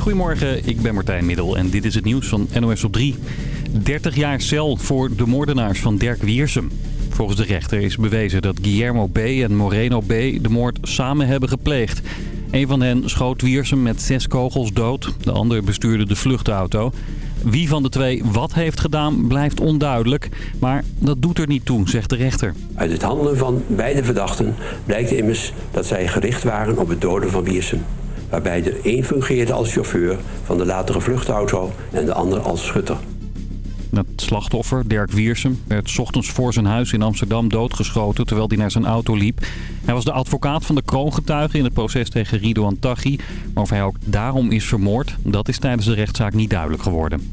Goedemorgen, ik ben Martijn Middel en dit is het nieuws van NOS op 3. 30 jaar cel voor de moordenaars van Dirk Wiersum. Volgens de rechter is bewezen dat Guillermo B. en Moreno B. de moord samen hebben gepleegd. Een van hen schoot Wiersum met zes kogels dood. De ander bestuurde de vluchtauto. Wie van de twee wat heeft gedaan blijft onduidelijk. Maar dat doet er niet toe, zegt de rechter. Uit het handelen van beide verdachten blijkt immers dat zij gericht waren op het doden van Wiersum. Waarbij de een fungeerde als chauffeur van de latere vluchtauto en de ander als schutter. Het slachtoffer, Dirk Wiersum, werd ochtends voor zijn huis in Amsterdam doodgeschoten terwijl hij naar zijn auto liep. Hij was de advocaat van de kroongetuige in het proces tegen Rido Taghi. Maar of hij ook daarom is vermoord, dat is tijdens de rechtszaak niet duidelijk geworden.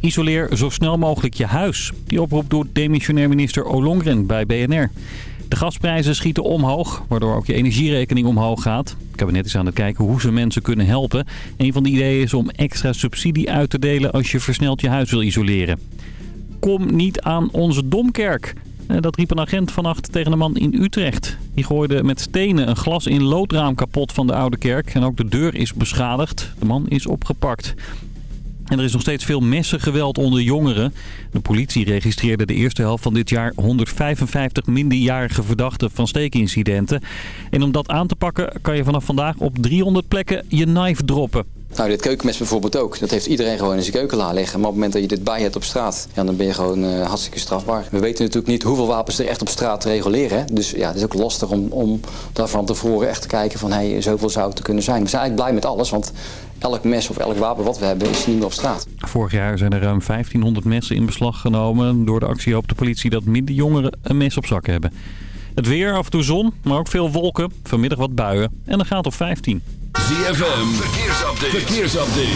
Isoleer zo snel mogelijk je huis. Die oproep doet demissionair minister Olongren bij BNR. De gasprijzen schieten omhoog, waardoor ook je energierekening omhoog gaat. Het kabinet is aan het kijken hoe ze mensen kunnen helpen. Een van de ideeën is om extra subsidie uit te delen als je versneld je huis wil isoleren. Kom niet aan onze domkerk. Eh, Dat riep een agent vannacht tegen een man in Utrecht. Die gooide met stenen een glas in loodraam kapot van de oude kerk. En ook de deur is beschadigd. De man is opgepakt. En er is nog steeds veel messengeweld onder jongeren. De politie registreerde de eerste helft van dit jaar 155 minderjarige verdachten van steekincidenten. En om dat aan te pakken kan je vanaf vandaag op 300 plekken je knife droppen. Nou, dit keukenmes bijvoorbeeld ook. Dat heeft iedereen gewoon in zijn keukenla liggen. Maar op het moment dat je dit bij hebt op straat, ja, dan ben je gewoon eh, hartstikke strafbaar. We weten natuurlijk niet hoeveel wapens er echt op straat reguleren. Hè? Dus ja, het is ook lastig om, om daarvan tevoren echt te kijken van, hey, zoveel zou het kunnen zijn. We zijn eigenlijk blij met alles, want elk mes of elk wapen wat we hebben is niet meer op straat. Vorig jaar zijn er ruim 1500 messen in beslag genomen. Door de actie hoopt de politie dat minder jongeren een mes op zak hebben. Het weer, af en toe zon, maar ook veel wolken. Vanmiddag wat buien en dan gaat op 15. ZFM, verkeersupdate. verkeersupdate.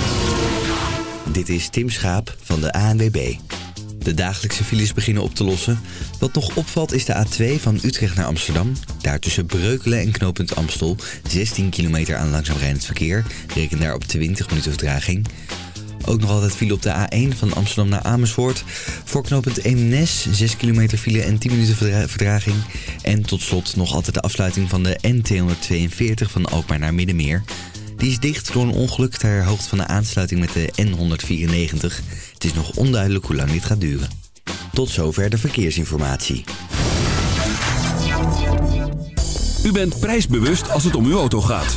Dit is Tim Schaap van de ANWB. De dagelijkse files beginnen op te lossen. Wat nog opvalt is de A2 van Utrecht naar Amsterdam. Daar tussen Breukelen en knooppunt Amstel 16 kilometer aan langzaam rijdend verkeer. Reken daar op 20 minuten vertraging. Ook nog altijd file op de A1 van Amsterdam naar Amersfoort. Voor knooppunt Eemnes 6 kilometer file en 10 minuten verdra- vertraging. En tot slot nog altijd de afsluiting van de N242 van Alkmaar naar Middenmeer. Die is dicht door een ongeluk ter hoogte van de aansluiting met de N194. Het is nog onduidelijk hoe lang dit gaat duren. Tot zover de verkeersinformatie. U bent prijsbewust als het om uw auto gaat.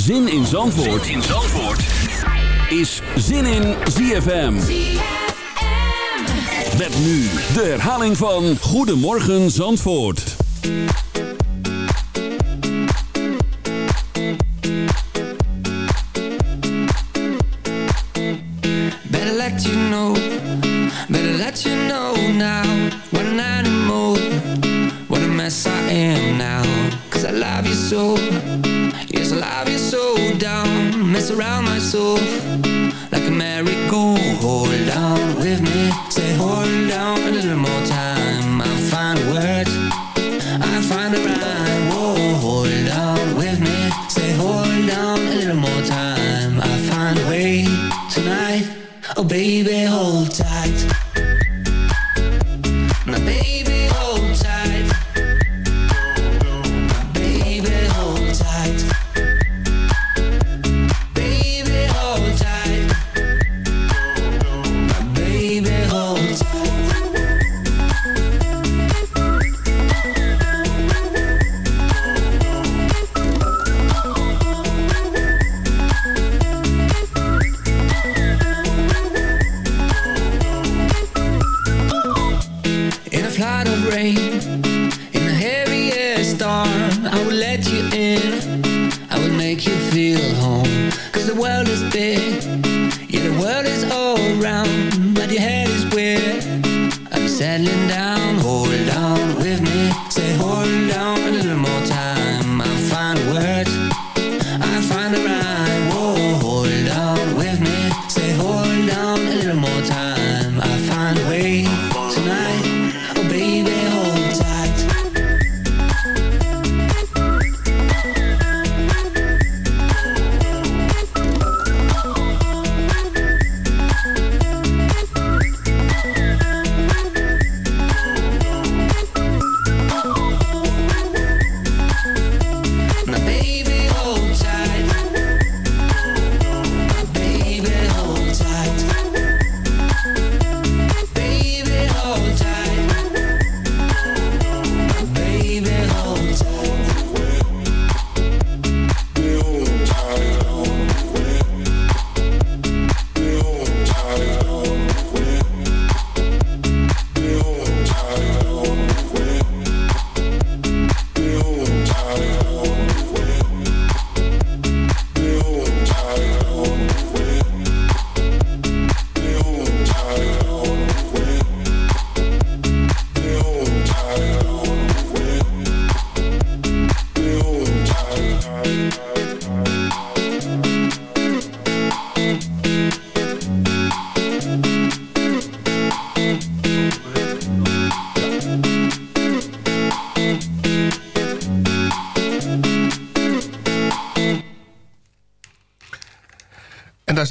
Zin in Zandvoort, in Zandvoort. is Zin in ZFM. Met nu de herhaling van Goedemorgen Zandvoort.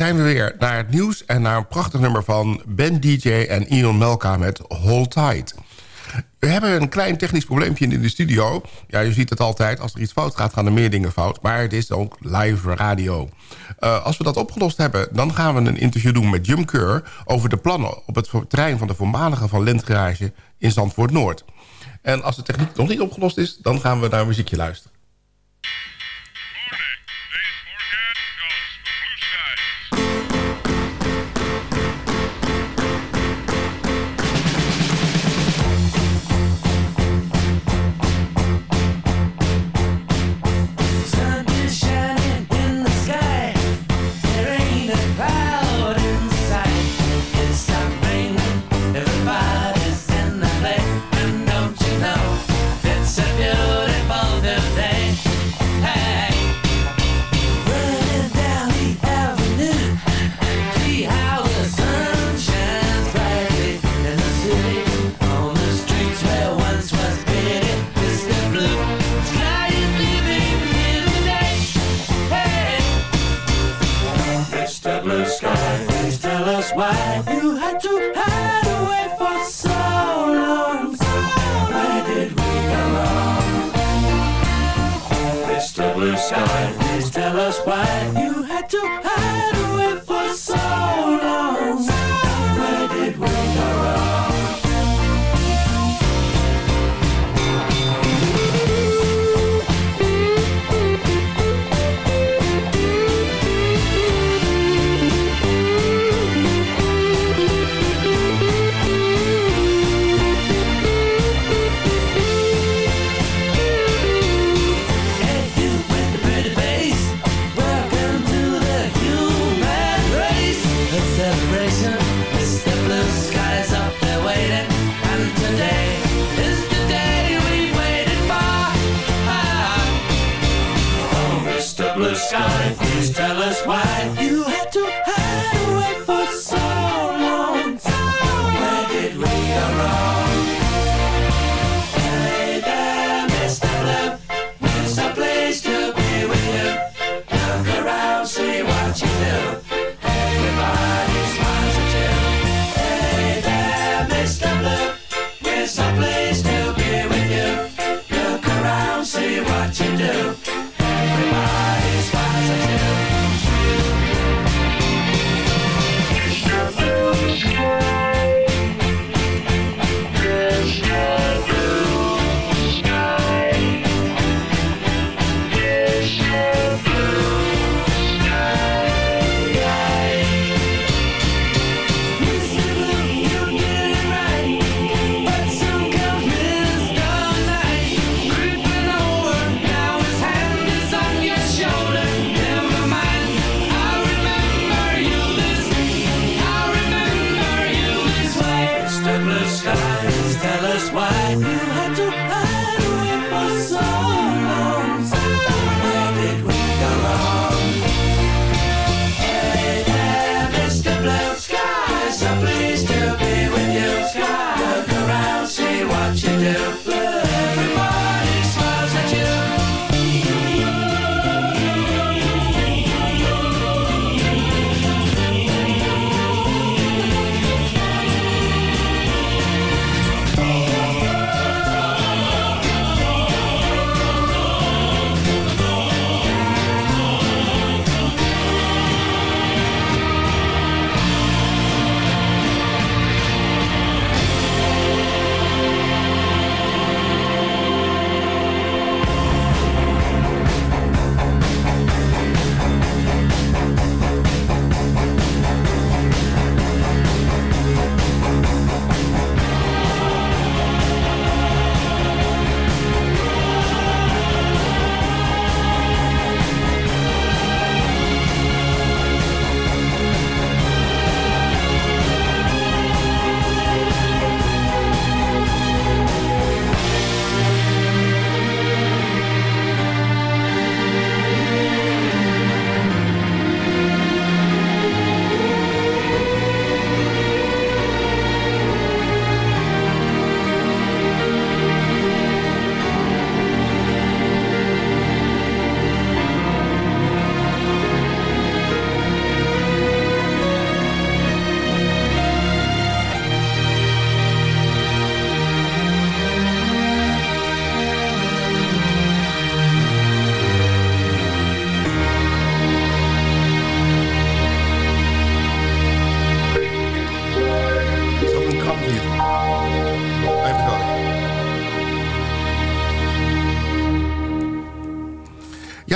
zijn we weer naar het nieuws en naar een prachtig nummer van Ben DJ en Ion Melka met Hold Tide. We hebben een klein technisch probleempje in de studio. Ja, je ziet het altijd. Als er iets fout gaat, gaan er meer dingen fout. Maar het is ook live radio. Eh, als we dat opgelost hebben, dan gaan we een interview doen met Jim Keur... over de plannen op het terrein van de voormalige Van lendgarage in Zandvoort-Noord. En als de techniek nog niet opgelost is, dan gaan we naar muziekje luisteren. Plaza Play.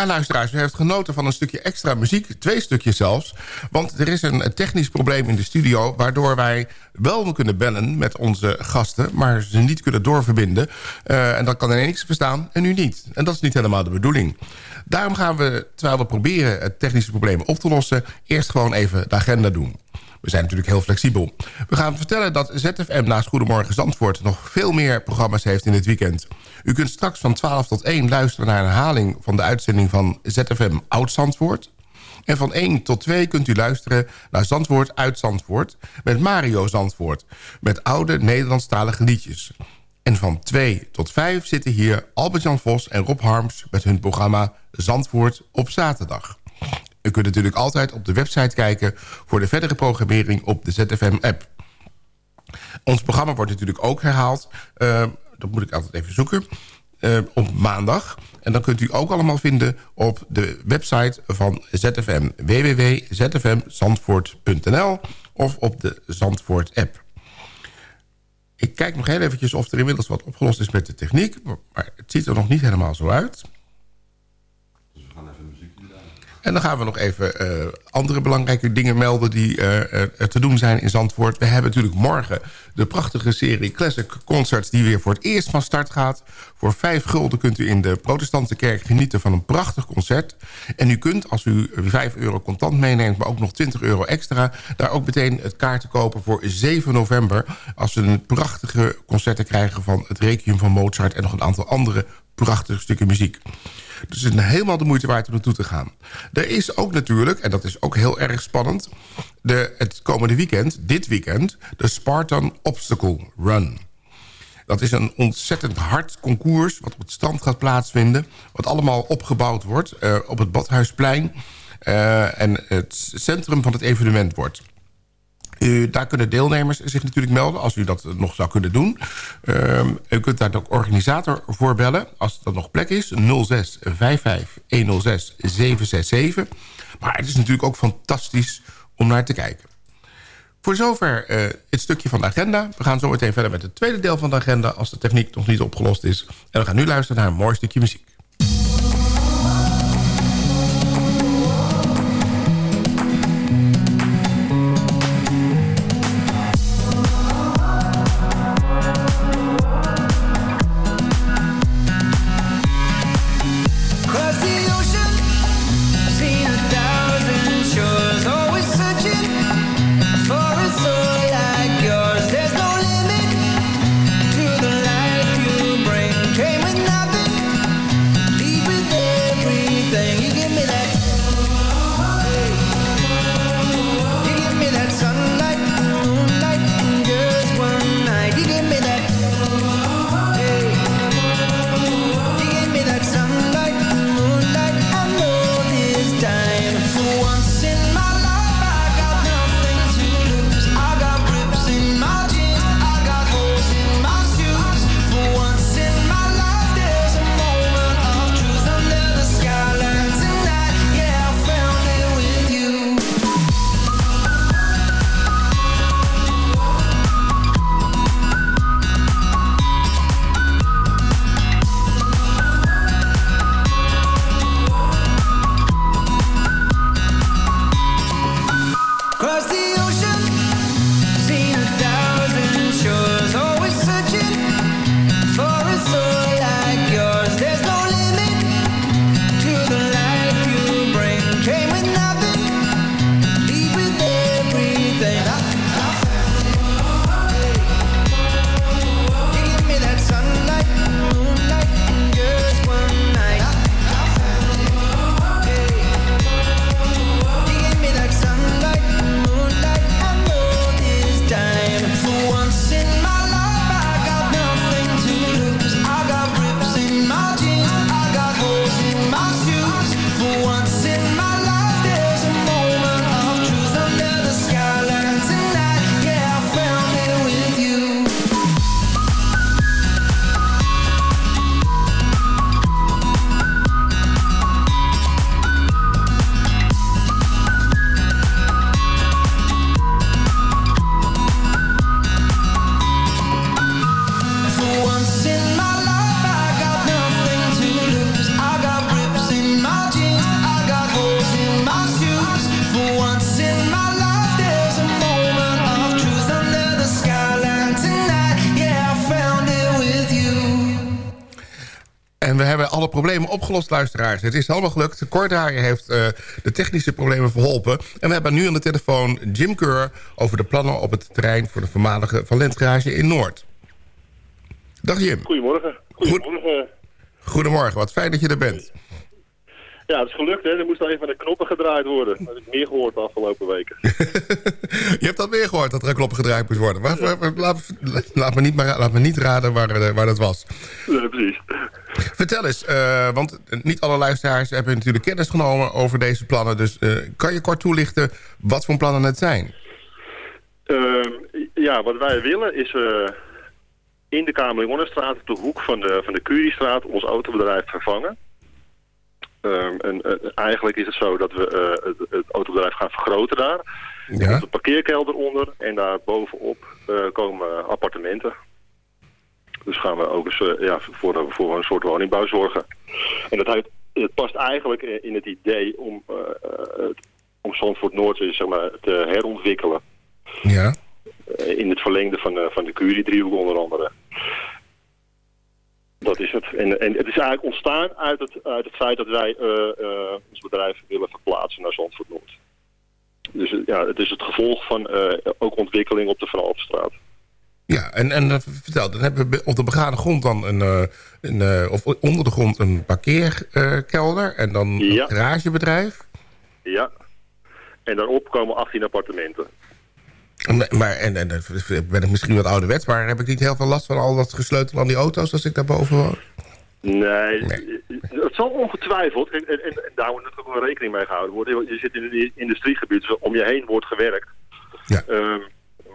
Luisteraars, u heeft genoten van een stukje extra muziek. Twee stukjes zelfs. Want er is een technisch probleem in de studio... waardoor wij wel kunnen bellen met onze gasten... maar ze niet kunnen doorverbinden. Uh, en dan kan er niks verstaan en u niet. En dat is niet helemaal de bedoeling. Daarom gaan we, terwijl we proberen het technische probleem op te lossen... eerst gewoon even de agenda doen. We zijn natuurlijk heel flexibel. We gaan vertellen dat ZFM naast Goedemorgen Zandvoort... nog veel meer programma's heeft in het weekend. U kunt straks van 12 tot 1 luisteren naar een herhaling... van de uitzending van ZFM Oud Zandvoort. En van 1 tot 2 kunt u luisteren naar Zandvoort uit Zandvoort... met Mario Zandvoort, met oude Nederlandstalige liedjes. En van 2 tot 5 zitten hier Albert-Jan Vos en Rob Harms... met hun programma Zandvoort op zaterdag. U kunt natuurlijk altijd op de website kijken... voor de verdere programmering op de ZFM-app. Ons programma wordt natuurlijk ook herhaald. Uh, dat moet ik altijd even zoeken. Uh, op maandag. En dan kunt u ook allemaal vinden op de website van ZFM. www.zfmzandvoort.nl of op de Zandvoort-app. Ik kijk nog heel eventjes of er inmiddels wat opgelost is met de techniek. Maar het ziet er nog niet helemaal zo uit. En dan gaan we nog even uh, andere belangrijke dingen melden... die uh, er te doen zijn in Zandvoort. We hebben natuurlijk morgen de prachtige serie Classic Concerts... die weer voor het eerst van start gaat. Voor vijf gulden kunt u in de protestantse kerk genieten van een prachtig concert. En u kunt, als u 5 euro contant meeneemt... maar ook nog 20 euro extra... daar ook meteen het kaarten kopen voor 7 november... als we een prachtige concerten krijgen van het Requiem van Mozart... en nog een aantal andere prachtige stukken muziek. Dus het is helemaal de moeite waard om naartoe te gaan. Er is ook natuurlijk, en dat is ook heel erg spannend... De, het komende weekend, dit weekend, de Spartan Obstacle Run. Dat is een ontzettend hard concours wat op het strand gaat plaatsvinden. Wat allemaal opgebouwd wordt uh, op het Badhuisplein. Uh, en het centrum van het evenement wordt. Daar kunnen deelnemers zich natuurlijk melden, als u dat nog zou kunnen doen. Uh, u kunt daar ook organisator voor bellen, als er nog plek is. 06 55 106 767. Maar het is natuurlijk ook fantastisch om naar te kijken. Voor zover uh, het stukje van de agenda. We gaan zo meteen verder met het tweede deel van de agenda... als de techniek nog niet opgelost is. En we gaan nu luisteren naar een mooi stukje muziek. Opgelost, luisteraars. Het is allemaal gelukt. Kordraaier heeft eh, de technische problemen verholpen. En we hebben nu aan de telefoon Jim Keur... over de plannen op het terrein voor de voormalige Valentgarage in Noord. Dag Jim. Goedemorgen. Goedemorgen. Goedemorgen, wat fijn dat je er bent. Ja, het is gelukt, hè. Er moest even de knoppen gedraaid worden. Dat heb ik meer gehoord de afgelopen weken. Je hebt dat weer gehoord, dat er een knop gedraaid moest worden. Maar, laat, laat me niet, maar, laat me niet raden waar, eh, waar dat was. Ja, precies. Vertel eens, eh, want niet alle luisteraars hebben natuurlijk kennis genomen over deze plannen. Dus eh, kan je kort toelichten wat voor plannen het zijn? Ehm, ja, wat wij willen is in de Kamerlingonnenstraat op de hoek van de, van de Curiestraat ons autobedrijf vervangen. Ehm, en, eh, eigenlijk is het zo dat we eh, het, het autobedrijf gaan vergroten daar. Er Ja? komt een parkeerkelder onder en daar bovenop eh, komen appartementen. Dus gaan we ook eens ja, voor, voor een soort woningbouw zorgen. En dat heeft, het past eigenlijk in het idee om, het- om Zandvoort Noord zeg maar, te herontwikkelen. Ja? In het verlengde van, van de Curie-driehoek onder andere. Het. En, en het is eigenlijk ontstaan uit het, uit het feit dat wij eh, eh, ons bedrijf willen verplaatsen naar Zandvoort Noord. Dus eh, ja, het is het gevolg van ook ontwikkeling op de Van. Ja, en, en vertel, dan hebben we op de begane grond dan een, een of onder de grond een parkeerkelder en dan Ja. een garagebedrijf. Ja. En daarop komen 18 appartementen. Maar, en, en ben ik misschien wat ouderwets, maar heb ik niet heel veel last van al dat gesleutel aan die auto's als ik daarboven woon? Nee, het zal ongetwijfeld, en, en, en daar moet natuurlijk ook wel rekening mee gehouden worden. Je zit in een industriegebied, dus om je heen wordt gewerkt. Ja. Ehm,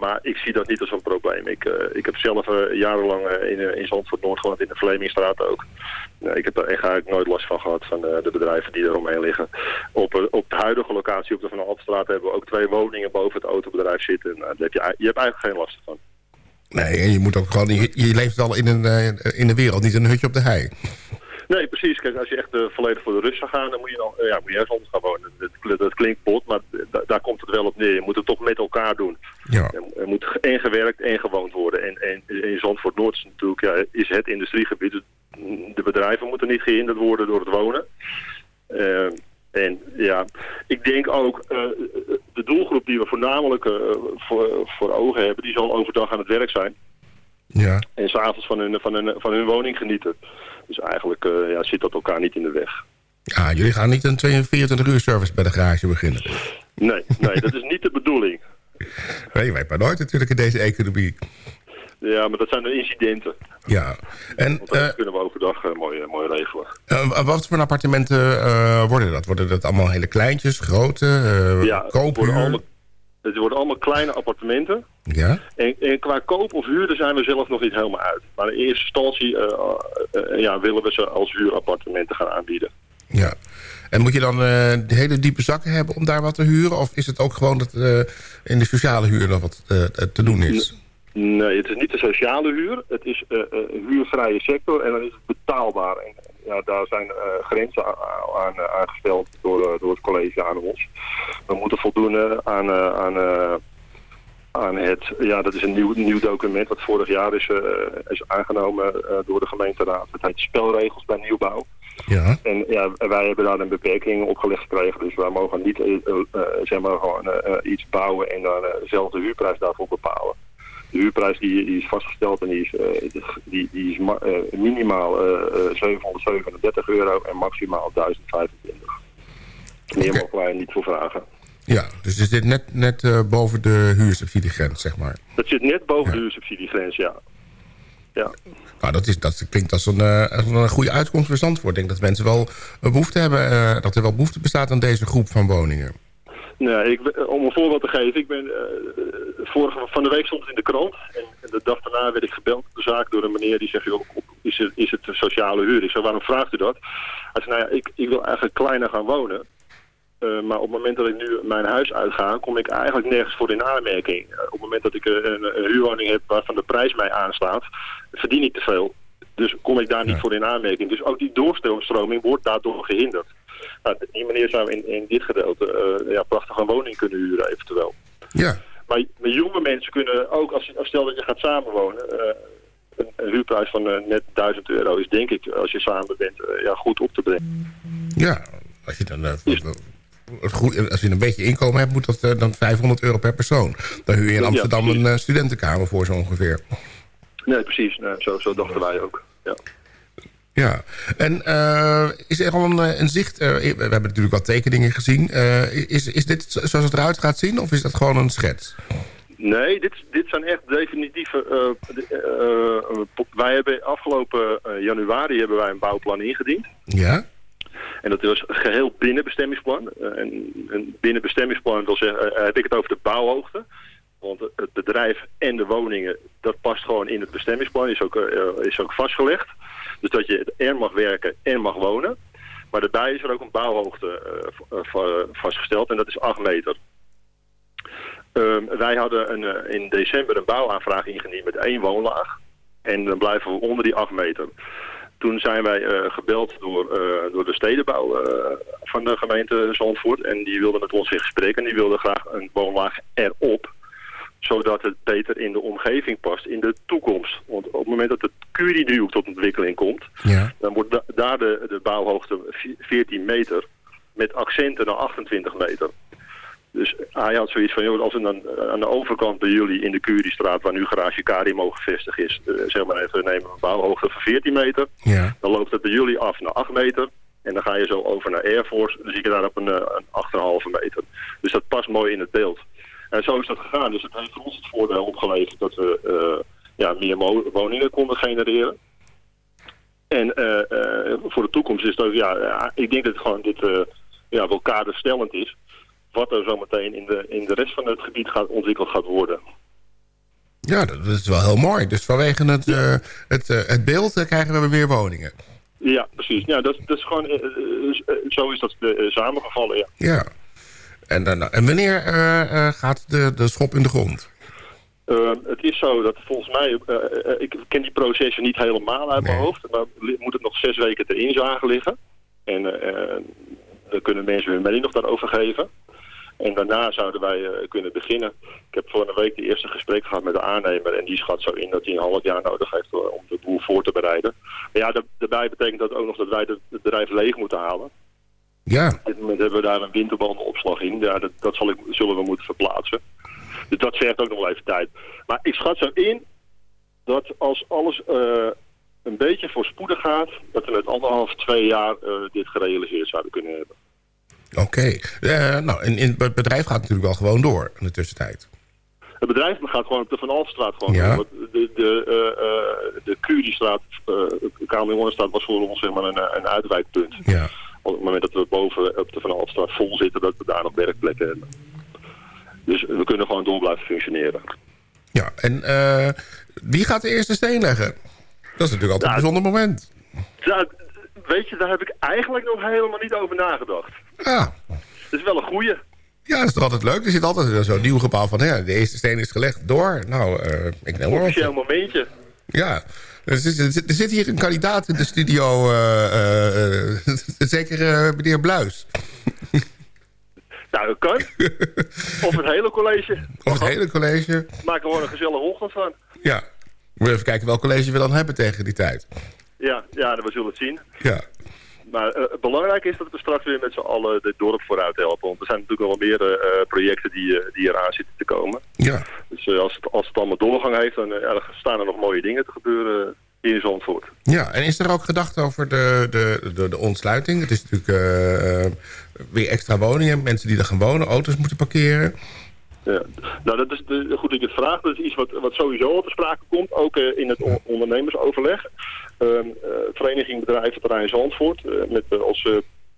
maar ik zie dat niet als een probleem. Ik, eh, ik heb zelf eh, jarenlang eh, in, in Zandvoort Noord gewoond, in de Vlemingstraat ook. Ik heb daar echt eigenlijk nooit last van gehad van de bedrijven die eromheen liggen. Op, op de huidige locatie op de Van Alpstraat hebben we ook twee woningen boven het autobedrijf zitten. Nou, daar heb je, je hebt eigenlijk geen last van. Nee, en je moet ook gewoon, je, je leeft wel in, een, in de wereld, niet in een hutje op de hei. Nee, precies. Kijk, als je echt eh, volledig voor de rust zou gaan, dan moet je, dan, eh, ja, moet je ergens anders gaan wonen. Dat, dat, klinkt bot, maar da- daar komt het wel op neer. Je moet het toch met elkaar doen. Ja. Er, er moet en gewerkt en gewoond worden. En, en in Zandvoort Noord is natuurlijk ja, is het industriegebied. Dus De bedrijven moeten niet gehinderd worden door het wonen. Eh, en ja, ik denk ook, de doelgroep die we voornamelijk voor, voor ogen hebben, die zal overdag aan het werk zijn. Ja. En s'avonds van hun, van, hun, van hun woning genieten. Dus eigenlijk eh, ja, zit dat elkaar niet in de weg. Ja, jullie gaan niet een 42 uur service bij de garage beginnen. Nee, nee dat is niet de bedoeling. Nee, je weet maar nooit natuurlijk in deze economie. Ja, maar dat zijn de incidenten. Ja. En Want dat eh, kunnen we overdag mooi, eh, mooi regelen. wat voor appartementen worden dat? Worden dat allemaal hele kleintjes, grote, ja, koophuur? Het worden allemaal kleine appartementen. Ja? En, en qua koop of huur zijn we zelf nog niet helemaal uit. Maar in eerste instantie eh, eh, eh, ja, willen we ze als huurappartementen gaan aanbieden. Ja. En moet je dan hele diepe zakken hebben om daar wat te huren? Of is het ook gewoon dat in de sociale huur nog wat te doen is? Nee, het is niet de sociale huur. Het is een huurvrije sector en dan is het betaalbaar. En ja, daar zijn eh, grenzen aan, eh, aangesteld door, eh, door het college aan ons. We moeten voldoen aan, aan, aan het... Ja, dat is een nieuw, nieuw document wat vorig jaar is, is aangenomen door de gemeenteraad. Het heet spelregels bij nieuwbouw. Ja. En ja, wij hebben daar een beperking opgelegd gekregen. Dus wij mogen niet zeg maar gewoon iets bouwen en dan eh, dezelfde huurprijs daarvoor bepalen. De huurprijs die, die is vastgesteld en die is, eh, die, die is ma- eh, minimaal eh, eh, 737 euro en maximaal 1025. Meer Oké. mogen wij er niet voor vragen. Ja, dus is dit net, net boven de huursubsidiegrens, zeg maar. Dat zit net boven de huursubsidiegrens, ja. Ja. Nou, dat, is, dat klinkt als een, als een goede uitkomst voor Zandvoort. Ik denk dat mensen wel eh, behoefte hebben, dat er wel behoefte bestaat aan deze groep van woningen. Nee, ik, om een voorbeeld te geven, ik ben eh, vorige van de week stond het in de krant en, en de dag daarna werd ik gebeld op de zaak door een meneer die zegt, joh, is het, is het een sociale huur? Ik zei, waarom vraagt u dat? Hij zei, nou ja, ik, ik wil eigenlijk kleiner gaan wonen. Eh, maar op het moment dat ik nu mijn huis uitga, kom ik eigenlijk nergens voor in aanmerking. Eh, op het moment dat ik een, een huurwoning heb waarvan de prijs mij aanslaat, verdien ik te veel. Dus kom ik daar niet voor in aanmerking. Dus ook die doorstroming wordt daardoor gehinderd. Nou, die meneer zou in, in dit gedeelte eh, ja, prachtig een woning kunnen huren eventueel. Ja. Maar, maar jonge mensen kunnen ook, als, als stel dat je gaat samenwonen, eh, een, huurprijs van eh, net 1000 euro is denk ik, als je samen bent, ja, goed op te brengen. Ja, als je dan... goed, als je een beetje inkomen hebt, moet dat dan 500 euro per persoon. Dan huur je in Amsterdam een studentenkamer voor zo ongeveer. Nee, precies. Nee, zo, zo dachten wij ook. Ja. Ja, en eh, is er al een, eh, een zicht... eh, we hebben natuurlijk wat tekeningen gezien. Is, is dit zoals het eruit gaat zien of is dat gewoon een schets? Nee, dit, dit zijn echt definitieve... de- wij hebben afgelopen januari hebben wij een bouwplan ingediend. Ja? En dat was geheel binnen bestemmingsplan. En, en binnen bestemmingsplan wil zeggen, heb ik het over de bouwhoogte. Want het bedrijf en de woningen, dat past gewoon in het bestemmingsplan, is ook, is ook vastgelegd. Dus dat je er mag werken en mag wonen. Maar daarbij is er ook een bouwhoogte eh, eh, va- vastgesteld en dat is 8 meter. Ehm, wij hadden een, eh, in december een bouwaanvraag ingediend met één woonlaag. En dan blijven we onder die 8 meter. Toen zijn wij eh, gebeld door, eh, door de stedenbouw eh, van de gemeente Zandvoort. En die wilden met ons in gesprek en die wilden graag een woonlaag erop. Zodat het beter in de omgeving past in de toekomst. Want op het moment dat het Curie-driehoek tot ontwikkeling komt... Ja. dan wordt da- daar de, de bouwhoogte vi- 14 meter met accenten naar 28 meter. Dus hij had zoiets van, joh, als we dan eh, aan de overkant bij jullie in de Curiestraat, waar nu garage Kari mogen vestig is, eh, zeg maar even, nemen een bouwhoogte van 14 meter. Ja. Dan loopt het bij jullie af naar 8 meter. En dan ga je zo over naar Air Force. Dan zie je daar op een, eh, een 8,5 meter. Dus dat past mooi in het beeld. En zo is dat gegaan. Dus het heeft voor ons het voordeel opgeleverd dat we eh, ja, meer woningen konden genereren. En eh, eh, voor de toekomst is dat, ja, ik denk dat het gewoon dit ja, wel kaderstellend is. Wat er zometeen in de, in de rest van het gebied gaat, ontwikkeld gaat worden. Ja, dat, is wel heel mooi. Dus vanwege het, het, het beeld krijgen we weer woningen. Ja, precies. Ja, dat, dat is gewoon, zo is dat samengevallen, ja. Ja. En, dan, en wanneer eh, eh, gaat de, de schop in de grond? Uh, het is zo dat volgens mij, uh, ik ken die processen niet helemaal uit mijn hoofd, maar moet het nog zes weken ter inzage liggen. En uh, dan kunnen mensen hun mening nog daarover geven. En daarna zouden wij kunnen beginnen. Ik heb vorige week de eerste gesprek gehad met de aannemer en die schat zo in dat hij een half jaar nodig heeft om de boel voor te bereiden. Maar ja, daarbij betekent dat ook nog dat wij het bedrijf leeg moeten halen. Ja. Op dit moment hebben we daar een winterbandenopslag in. Ja, dat, dat zal ik, zullen we moeten verplaatsen. Dus dat vergt ook nog wel even tijd. Maar ik schat zo in dat als alles uh, een beetje voorspoedig gaat... dat we met anderhalf, twee jaar uh, dit gerealiseerd zouden kunnen hebben. Oké. Okay. Uh, nou, en, en het bedrijf gaat natuurlijk wel gewoon door in de tussentijd. Het bedrijf gaat gewoon op de Van Alstraat gewoon ja. door. De, de, de Curiestraat, uh, was voor ons zeg maar een, een uitwijkpunt. Ja. Op het moment dat we boven op de Van Alstraat vol zitten, dat we daar nog werkplekken hebben. Dus we kunnen gewoon door blijven functioneren. Ja, en uh, wie gaat de eerste steen leggen? Dat is natuurlijk altijd een bijzonder moment. Ja, weet je, daar heb ik eigenlijk nog helemaal niet over nagedacht. Ja. Dat is wel een goeie. Ja, dat is toch altijd leuk. Er zit altijd zo'n nieuw gebouw van... De eerste steen is gelegd. Door. Nou, uh, ik neem Een officieel momentje. Ja. Er zit, er zit, hier een kandidaat in de studio. Uh, zeker meneer Bluis. Nou, dat kan. of het hele college. Of het hele college. Maak er gewoon een gezellige ochtend van. Ja. We moeten even kijken welk college we dan hebben tegen die tijd. Ja, ja we zullen het zien. Ja. Maar uh, het belangrijke is dat we straks weer met z'n allen het dorp vooruit helpen. Want er zijn natuurlijk nog wel meer uh, projecten die, die eraan zitten te komen. Ja. Dus als, het, als het allemaal doorgang heeft, dan staan er nog mooie dingen te gebeuren in Zandvoort. Ja, en is er ook gedacht over de, de, de, de ontsluiting? Het is natuurlijk weer extra woningen, mensen die er gaan wonen, auto's moeten parkeren. Ja. Nou, dat is de, goed dat je het vraagt. Dat is iets wat, wat sowieso al te sprake komt, ook uh, in het on ondernemersoverleg. Uh, uh, Vereniging Bedrijventerrein Zandvoort, uh, met als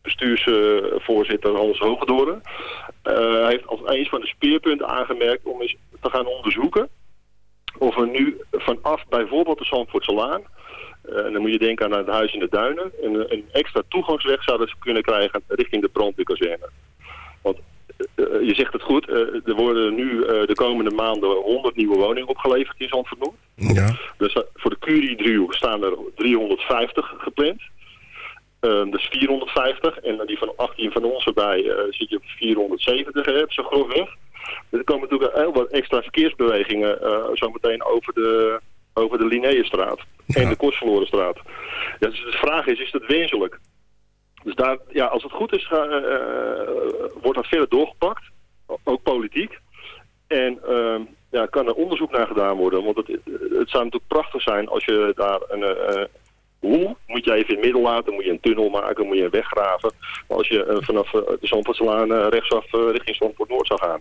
bestuursvoorzitter Hans Hogedoren. Heeft als een van de speerpunten aangemerkt om eens te gaan onderzoeken of we nu vanaf bijvoorbeeld de Zandvoortse Laan, en dan moet je denken aan het huis in de duinen, een, een extra toegangsweg zouden kunnen krijgen richting de brandweerkazerne. Uh, je zegt het goed, uh, er worden nu uh, de komende maanden 100 nieuwe woningen opgeleverd in Zandvoort Noord. Ja. Dus voor de Curie-driehoek staan er 350 gepland. dus 450. En die van 18 van ons erbij zit je op 470, hè, zo grofweg. Er komen natuurlijk heel wat extra verkeersbewegingen zometeen over de, over de Linnaeusstraat en de Kostverlorenstraat. Ja, dus de vraag is, is dat wenselijk? Dus daar, ja, als het goed is, eh, eh, wordt dat verder doorgepakt, ook politiek. En ehm, ja, kan er onderzoek naar gedaan worden, want het, het zou natuurlijk prachtig zijn als je daar een... eh, hoe moet je even in het midden laten, moet je een tunnel maken, moet je een weg graven. Als je vanaf de Zandvoortslaan rechtsaf richting Zandvoort Noord zou gaan.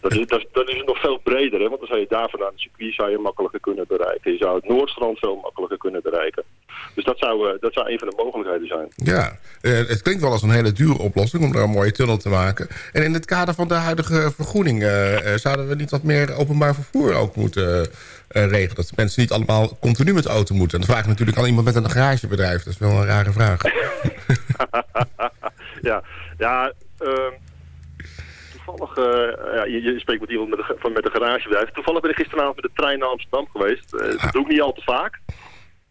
Dat is, dat, is- dan is het nog veel breder, hè? want dan zou je daar vandaan het circuit zou je makkelijker kunnen bereiken. Je zou het Noordstrand veel makkelijker kunnen bereiken. Dus dat zou, eh, dat zou een van de mogelijkheden zijn. Ja, eh, het klinkt wel als een hele dure oplossing om daar een mooie tunnel te maken. En in het kader van de huidige vergroening... eh, zouden we niet wat meer openbaar vervoer ook moeten eh, regelen? Dat mensen niet allemaal continu met de auto moeten. En dan vraag natuurlijk aan iemand met een garagebedrijf. Dat is wel een rare vraag. ja, ja ehm, toevallig, eh, ja, je, je spreekt met iemand met een, van, met een garagebedrijf. Toevallig ben ik gisteravond met de trein naar Amsterdam geweest. Eh, dat doe ik niet al te vaak.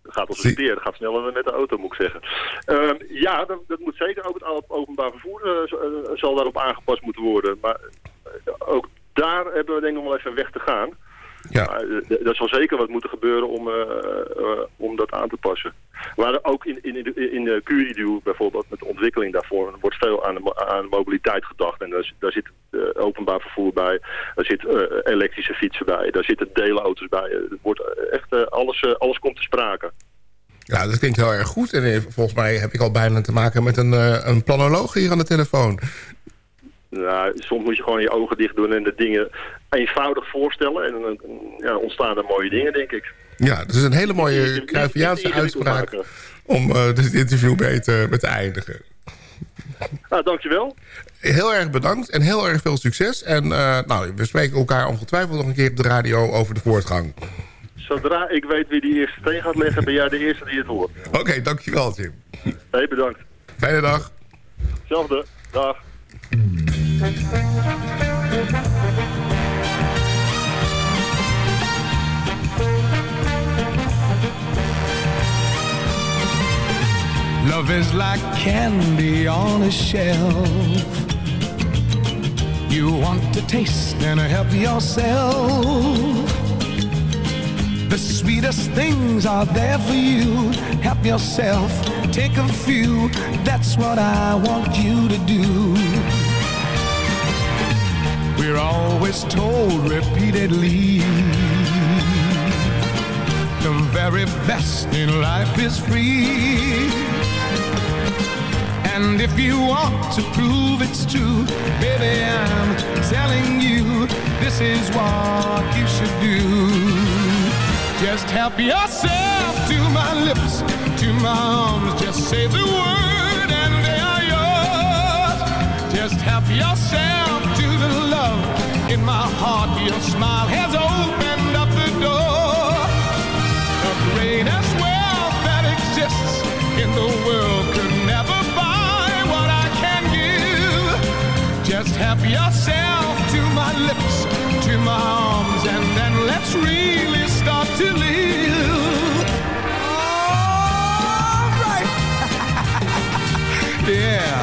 Dat gaat als een dat gaat sneller dan met de auto, moet ik zeggen. Ehm, ja, dat, dat moet zeker ook het openbaar vervoer eh, eh, zal daarop aangepast moeten worden. Maar eh, ook daar hebben we denk ik nog wel even weg te gaan. Ja. Maar, eh, er zal zeker wat moeten gebeuren om, eh, eh, om dat aan te passen. Maar ook in, in, in, in de Curidu bijvoorbeeld, met de ontwikkeling daarvoor, wordt veel aan de, aan mobiliteit gedacht. En daar, daar zit eh, openbaar vervoer bij, daar zit eh, elektrische fietsen bij, daar zitten deelauto's bij. Eh, Het wordt eh, echt, eh, alles, eh, alles komt te sprake. Ja, dat klinkt heel erg goed. En eh, volgens mij heb ik al bijna te maken met een, eh, een planoloog hier aan de telefoon. Nou, soms moet je gewoon je ogen dicht doen en de dingen eenvoudig voorstellen. En dan ja, ontstaan er mooie dingen, denk ik. Ja, dat is een hele mooie Cruyffiaanse uitspraak om eh, dit interview mee te, eindigen. Nou, dankjewel. Heel erg bedankt en heel erg veel succes. En eh, nou, we spreken elkaar ongetwijfeld nog een keer op de radio over de voortgang. Zodra ik weet wie die eerste steen gaat leggen, ben jij de eerste die het hoort. Oké, dankjewel Tim. Hey, bedankt. Fijne dag. Hetzelfde. Dag. Love is like candy on a shelf. You want to taste and help yourself. The sweetest things are there for you. Help yourself, take a few. That's what I want you to do. We're always told repeatedly the very best in life is free. And if you want to prove it's true, baby, I'm telling you, this is what you should do. Just help yourself to my lips, to my arms. Just say the word and they are yours. Just help yourself love in my heart. Your smile has opened up the door. The greatest wealth that exists in the world could never buy what I can give. Just help yourself to my lips, to my arms, and then let's really start to live. All right. yeah.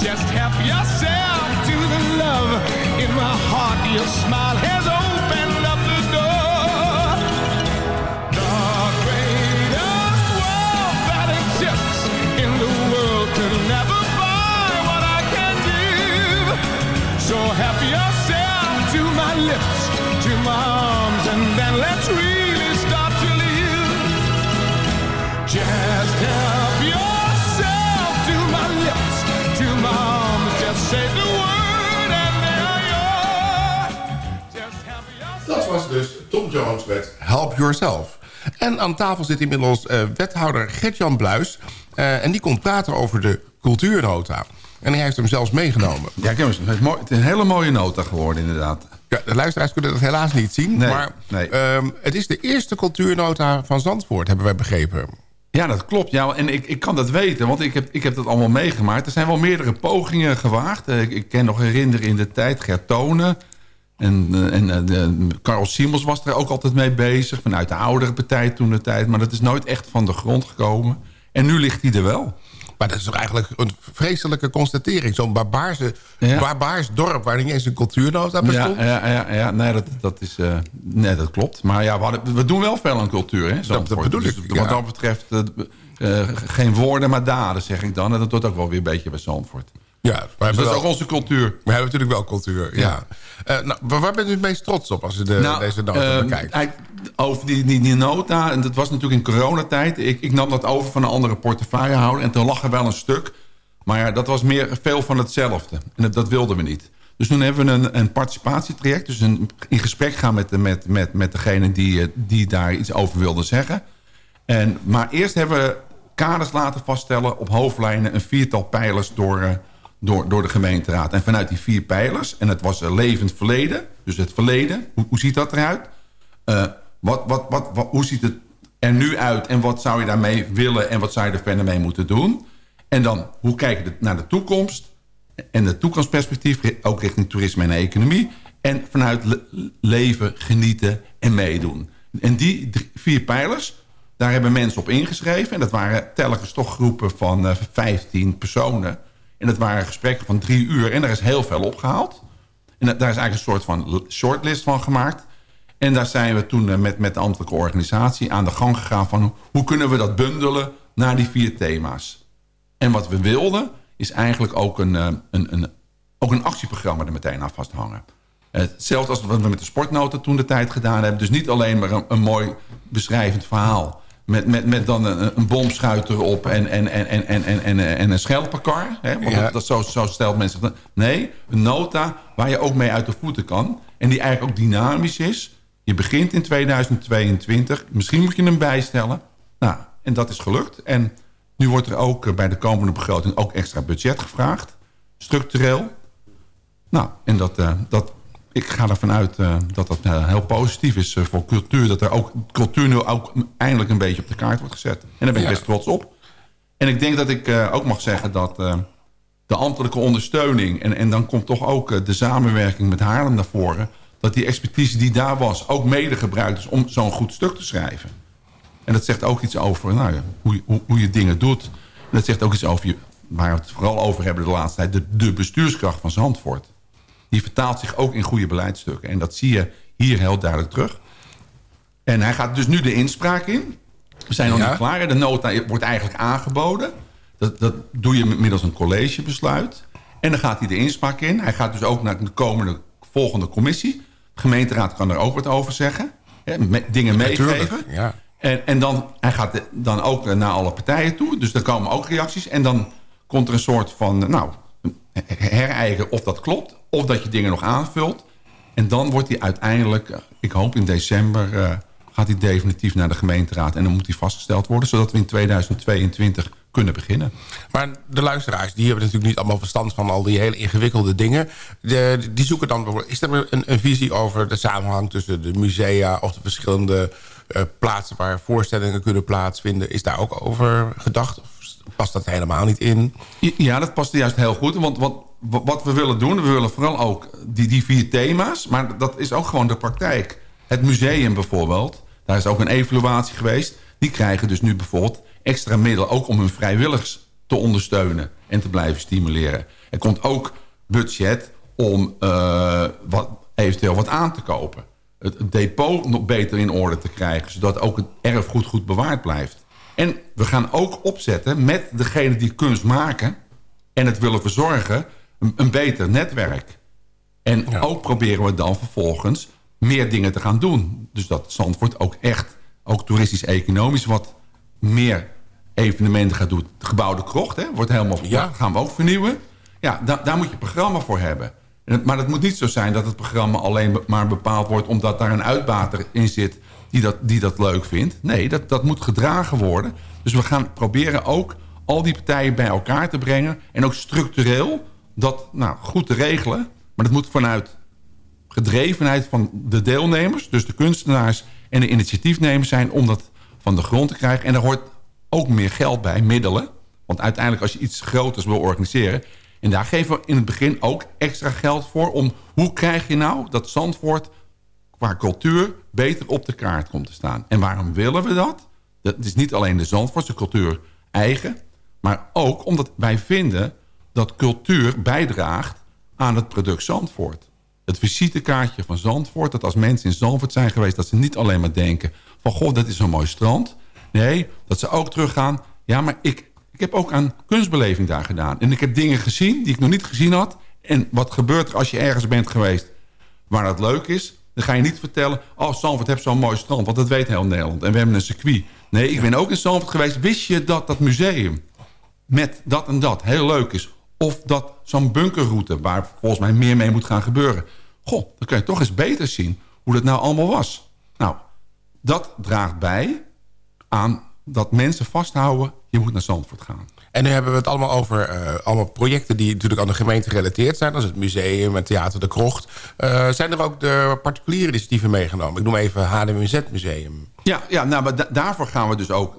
Just help yourself to the love in my heart. Your smile has opened up the door. The greatest wealth that exists in the world could never buy what I can give. So help yourself to my lips, to my help yourself. Dat was Tom Jones met Help Yourself. En aan tafel zit inmiddels eh, wethouder Gert-Jan Bluis. Eh, en die komt praten over de cultuurnota. En hij heeft hem zelfs meegenomen. Ja, kijk eens, het is, mooi, het is een hele mooie nota geworden inderdaad. Ja, de luisteraars kunnen dat helaas niet zien. Nee, maar nee. ehm, het is de eerste cultuurnota van Zandvoort, hebben wij begrepen. Ja, dat klopt. Ja, en ik, ik kan dat weten, want ik heb, ik heb dat allemaal meegemaakt. Er zijn wel meerdere pogingen gewaagd. Eh, Ik, ik ken nog herinneren in de tijd Gert Tonen. En, eh, en eh, Carl Simons was er ook altijd mee bezig. Vanuit de oudere partij toen de tijd. Maar dat is nooit echt van de grond gekomen. En nu ligt hij er wel. Maar dat is toch eigenlijk een vreselijke constatering. Zo'n barbaarse, Ja. barbaars dorp waar niet eens een cultuurnota bestond. Ja, ja, ja, ja. Nee, dat, dat is, eh, nee, dat klopt. Maar ja, we, hadden- we doen wel veel aan cultuur. Hè, Zandvoort. bedoel ik, Dus ja. Wat dat betreft, geen woorden, maar daden, zeg ik dan. En dat wordt ook wel weer een beetje bij Zandvoort. Ja, we Dus dat is ook onze cultuur. We hebben natuurlijk wel cultuur, ja. Eh, nou, waar bent u het meest trots op als u de, deze nota ehm, bekijkt? over die, die, die nota, en dat was natuurlijk in coronatijd. Ik, ik nam dat over van een andere portefeuillehouder. En toen lag er wel een stuk. Maar ja, dat was meer veel van hetzelfde. En dat, dat wilden we niet. Dus toen hebben we een, een participatietraject. Dus een, in gesprek gaan met, met, met, met degene die, eh, die daar iets over wilde zeggen. En, maar eerst hebben we kaders laten vaststellen op hoofdlijnen... een viertal pijlers door, eh, door, door de gemeenteraad. En vanuit die vier pijlers, en het was levend verleden... dus het verleden, hoe, hoe ziet dat eruit? Eh, wat, wat, wat, wat, hoe ziet het er nu uit en wat zou je daarmee willen... en wat zou je er verder mee moeten doen? En dan, hoe kijk je naar de toekomst... en het toekomstperspectief, ook richting toerisme en economie... en vanuit le- leven, genieten en meedoen. En die vier pijlers, daar hebben mensen op ingeschreven. En dat waren telkens toch groepen van eh 15 personen. En dat waren gesprekken van drie uur. En daar is heel veel opgehaald. En da- daar is eigenlijk een soort van shortlist van gemaakt. En daar zijn we toen eh, met, met de ambtelijke organisatie aan de gang gegaan... van hoe, hoe kunnen we dat bundelen naar die vier thema's. En wat we wilden, is eigenlijk ook een, eh, een, een, ook een actieprogramma er meteen aan vasthangen. Eh, Hetzelfde als wat we met de sportnota toen de tijd gedaan hebben. Dus niet alleen maar een, een mooi beschrijvend verhaal... Met, met, met dan een, een bomschuit erop en, en, en, en, en, en, en, en een schelpenkar. Hè? Want Ja. dat, dat zo, zo stelt mensen... dat- Nee, een nota waar je ook mee uit de voeten kan. En die eigenlijk ook dynamisch is. Je begint in 2022. Misschien moet je hem bijstellen. Nou, en dat is gelukt. En nu wordt er ook eh, bij de komende begroting ook extra budget gevraagd. Structureel. Nou, en dat, eh, dat, ik ga ervan uit eh, dat dat eh, heel positief is eh, voor cultuur. Dat er ook cultuur nu ook eindelijk een beetje op de kaart wordt gezet. En daar ben ik Ja. best trots op. En ik denk dat ik ook mag zeggen dat de ambtelijke ondersteuning... En, en dan komt toch ook de samenwerking met Haarlem naar voren... dat die expertise die daar was ook mede gebruikt is om zo'n goed stuk te schrijven. En dat zegt ook iets over nou, hoe, je, hoe, hoe je dingen doet. En dat zegt ook iets over je, waar we het vooral over hebben de laatste tijd... de, de bestuurskracht van Zandvoort. Die vertaalt zich ook in goede beleidstukken. En dat zie je hier heel duidelijk terug. En hij gaat dus nu de inspraak in. We zijn nog Ja. niet klaar. De nota wordt eigenlijk aangeboden. Dat, dat doe je middels een collegebesluit. En dan gaat hij de inspraak in. Hij gaat dus ook naar de komende volgende commissie. De gemeenteraad kan er ook wat over zeggen. Hè, me- dingen meegeven. Tuurlijk, ja. En, en dan, hij gaat de- dan ook naar alle partijen toe. Dus er komen ook reacties. En dan komt er een soort van, nou, herijgen of dat klopt. Of dat je dingen nog aanvult. En dan wordt hij uiteindelijk, eh, ik hoop in december... eh, gaat hij definitief naar de gemeenteraad. En dan moet hij vastgesteld worden... zodat we in 2022 kunnen beginnen. Maar de luisteraars die hebben natuurlijk niet allemaal verstand van al die hele ingewikkelde dingen. De, die zoeken dan. Is er een, een visie over de samenhang tussen de musea... of de verschillende eh, plaatsen waar voorstellingen kunnen plaatsvinden? Is daar ook over gedacht? Past dat helemaal niet in? Ja, dat past juist heel goed. Want wat, wat we willen doen, we willen vooral ook die, die vier thema's. Maar dat is ook gewoon de praktijk. Het museum bijvoorbeeld, daar is ook een evaluatie geweest. Die krijgen dus nu bijvoorbeeld extra middelen... ook om hun vrijwilligers te ondersteunen en te blijven stimuleren. Er komt ook budget om eh, wat, eventueel wat aan te kopen. Het depot nog beter in orde te krijgen... zodat ook het erfgoed goed bewaard blijft. En we gaan ook opzetten met degene die kunst maken... en het willen verzorgen, een, een beter netwerk. En ook proberen we dan vervolgens meer dingen te gaan doen. Dus dat Zandvoort ook echt, ook toeristisch-economisch... wat meer evenementen gaat doen. De gebouwde krocht, hè, wordt helemaal ja. gaan we ook vernieuwen. Ja, da daar moet je een programma voor hebben. En het- maar het moet niet zo zijn dat het programma alleen maar bepaald wordt... omdat daar een uitbater in zit die dat, die dat leuk vindt. Nee, dat, dat moet gedragen worden. Dus we gaan proberen ook al die partijen bij elkaar te brengen... en ook structureel dat nou, goed te regelen. Maar dat moet vanuit gedrevenheid van de deelnemers... dus de kunstenaars en de initiatiefnemers zijn... om dat van de grond te krijgen. En daar hoort ook meer geld bij, middelen. Want uiteindelijk als je iets groters wil organiseren... en daar geven we in het begin ook extra geld voor... om hoe krijg je nou dat Zandvoort qua cultuur beter op de kaart komt te staan. En waarom willen we dat? Dat is niet alleen de Zandvoortse cultuur eigen... maar ook omdat wij vinden dat cultuur bijdraagt aan het product Zandvoort. Het visitekaartje van Zandvoort, dat als mensen in Zandvoort zijn geweest... dat ze niet alleen maar denken van, goh, dat is een mooi strand. Nee, dat ze ook teruggaan... ja, maar ik, ik heb ook aan kunstbeleving daar gedaan. En ik heb dingen gezien die ik nog niet gezien had. En wat gebeurt er als je ergens bent geweest waar dat leuk is... dan ga je niet vertellen, oh, Zandvoort heeft zo'n mooi strand... want dat weet heel Nederland. En we hebben een circuit. Nee, ik ben ook in Zandvoort geweest. Wist je dat dat museum met dat en dat heel leuk is... of dat zo'n bunkerroute waar volgens mij meer mee moet gaan gebeuren... goh, dan kun je toch eens beter zien hoe dat nou allemaal was. Nou, dat draagt bij aan dat mensen vasthouden... je moet naar Zandvoort gaan. En nu hebben we het allemaal over eh, allemaal projecten... die natuurlijk aan de gemeente gerelateerd zijn. als het museum, het theater De Krocht. Eh, zijn er ook de particuliere initiatieven meegenomen? Ik noem even HDMZ Museum. Ja, ja nou, maar da- daarvoor gaan we dus ook...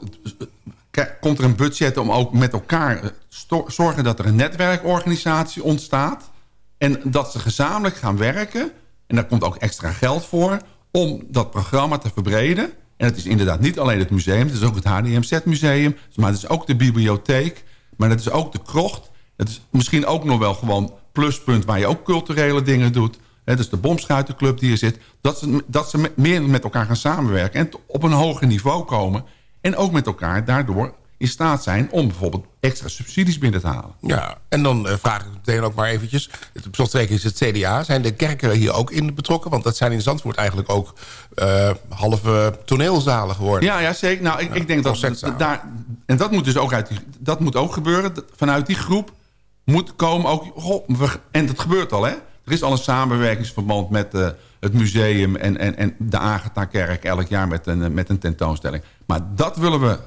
Kijk, Komt er een budget om ook met elkaar eh, zorgen dat er een netwerkorganisatie ontstaat. En dat ze gezamenlijk gaan werken. En daar komt ook extra geld voor. Om dat programma te verbreden. En het is inderdaad niet alleen het museum. Het is ook het HDMZ-museum. Maar het is ook de bibliotheek. Maar het is ook de krocht. Het is misschien ook nog wel gewoon pluspunt waar je ook culturele dingen doet. Hè, dus de bomschuitenclub die er zit. Dat ze, dat ze me- meer met elkaar gaan samenwerken. En op een hoger niveau komen. En ook met elkaar daardoor in staat zijn om bijvoorbeeld extra subsidies binnen te halen. Ja, en dan eh, vraag ik meteen ook maar eventjes. Het op slotstreking is het CDA. Zijn de kerken hier ook in betrokken? Want dat zijn in Zandvoort eigenlijk ook eh, halve toneelzalen geworden. Ja, ja zeker. Nou, ik, ik denk dat daar... En dat moet dus ook uit die, dat moet ook gebeuren. Vanuit die groep moet komen ook... Goh, we- en dat gebeurt al, hè? Er is al een samenwerkingsverband met eh, het museum... En, en, en de Agatha-kerk elk jaar met een, met een tentoonstelling. Maar dat willen we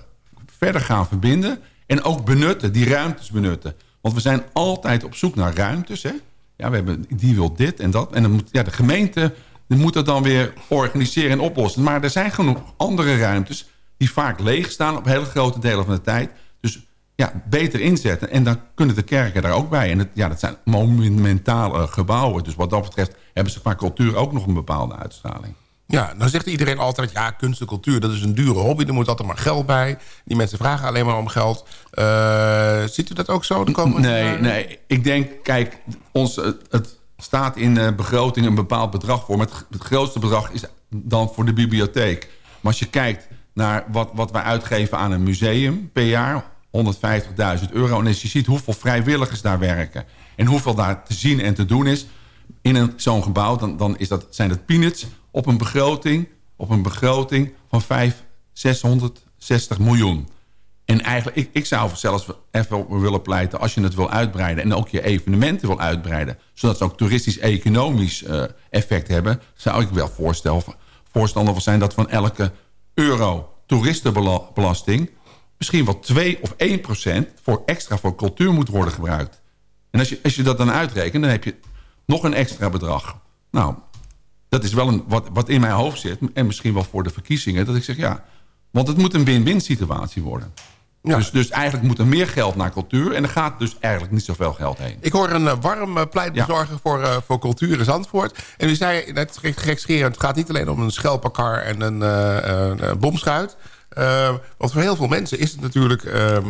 verder gaan verbinden. En ook benutten, die ruimtes benutten. Want we zijn altijd op zoek naar ruimtes, hè? Ja, we hebben, die wil dit en dat. En dan moet, ja, de gemeente moet dat dan weer organiseren en oplossen. Maar er zijn genoeg andere ruimtes... die vaak leeg staan op hele grote delen van de tijd. Dus ja, beter inzetten. En dan kunnen de kerken daar ook bij. En het, ja, dat zijn monumentale gebouwen. Dus wat dat betreft hebben ze qua cultuur ook nog een bepaalde uitstraling. Ja, dan zegt iedereen altijd... ja, kunst en cultuur, dat is een dure hobby. Er moet altijd maar geld bij. Die mensen vragen alleen maar om geld. Eh, ziet u dat ook zo? De komende Nee, jaren? nee. Ik denk, kijk, ons, het, staat in de begroting een bepaald bedrag voor. Maar het, het grootste bedrag is dan voor de bibliotheek. Maar als je kijkt naar wat, wat wij uitgeven aan een museum per jaar... 150.000 euro. En als je ziet hoeveel vrijwilligers daar werken... en hoeveel daar te zien en te doen is in zo'n gebouw... Dan, dan is dat, zijn dat peanuts op een begroting, op een begroting van 5, 660 miljoen. En eigenlijk, ik, ik zou zelfs even willen pleiten... als je het wil uitbreiden en ook je evenementen wil uitbreiden... zodat ze ook toeristisch-economisch eh, effect hebben... zou ik wel voorstel, voorstander van zijn dat van elke euro toeristenbelasting... misschien wel 2 of 1 procent voor extra voor cultuur moet worden gebruikt. En als je, als je dat dan uitrekent, dan heb je nog een extra bedrag. Nou, dat is wel een, wat, wat in mijn hoofd zit. En misschien wel voor de verkiezingen. Dat ik zeg, ja, want het moet een win-win situatie worden. Dus, dus eigenlijk moet er meer geld naar cultuur. En er gaat dus eigenlijk niet zoveel geld heen. Ik hoor een eh, warm eh, pleitbezorger voor, eh, voor cultuur in Zandvoort. En u zei net gek- gekscherend, het gaat niet alleen om een schelpenkar en een, een, bomschuit. Eh, want voor heel veel mensen is het natuurlijk, eh, eh,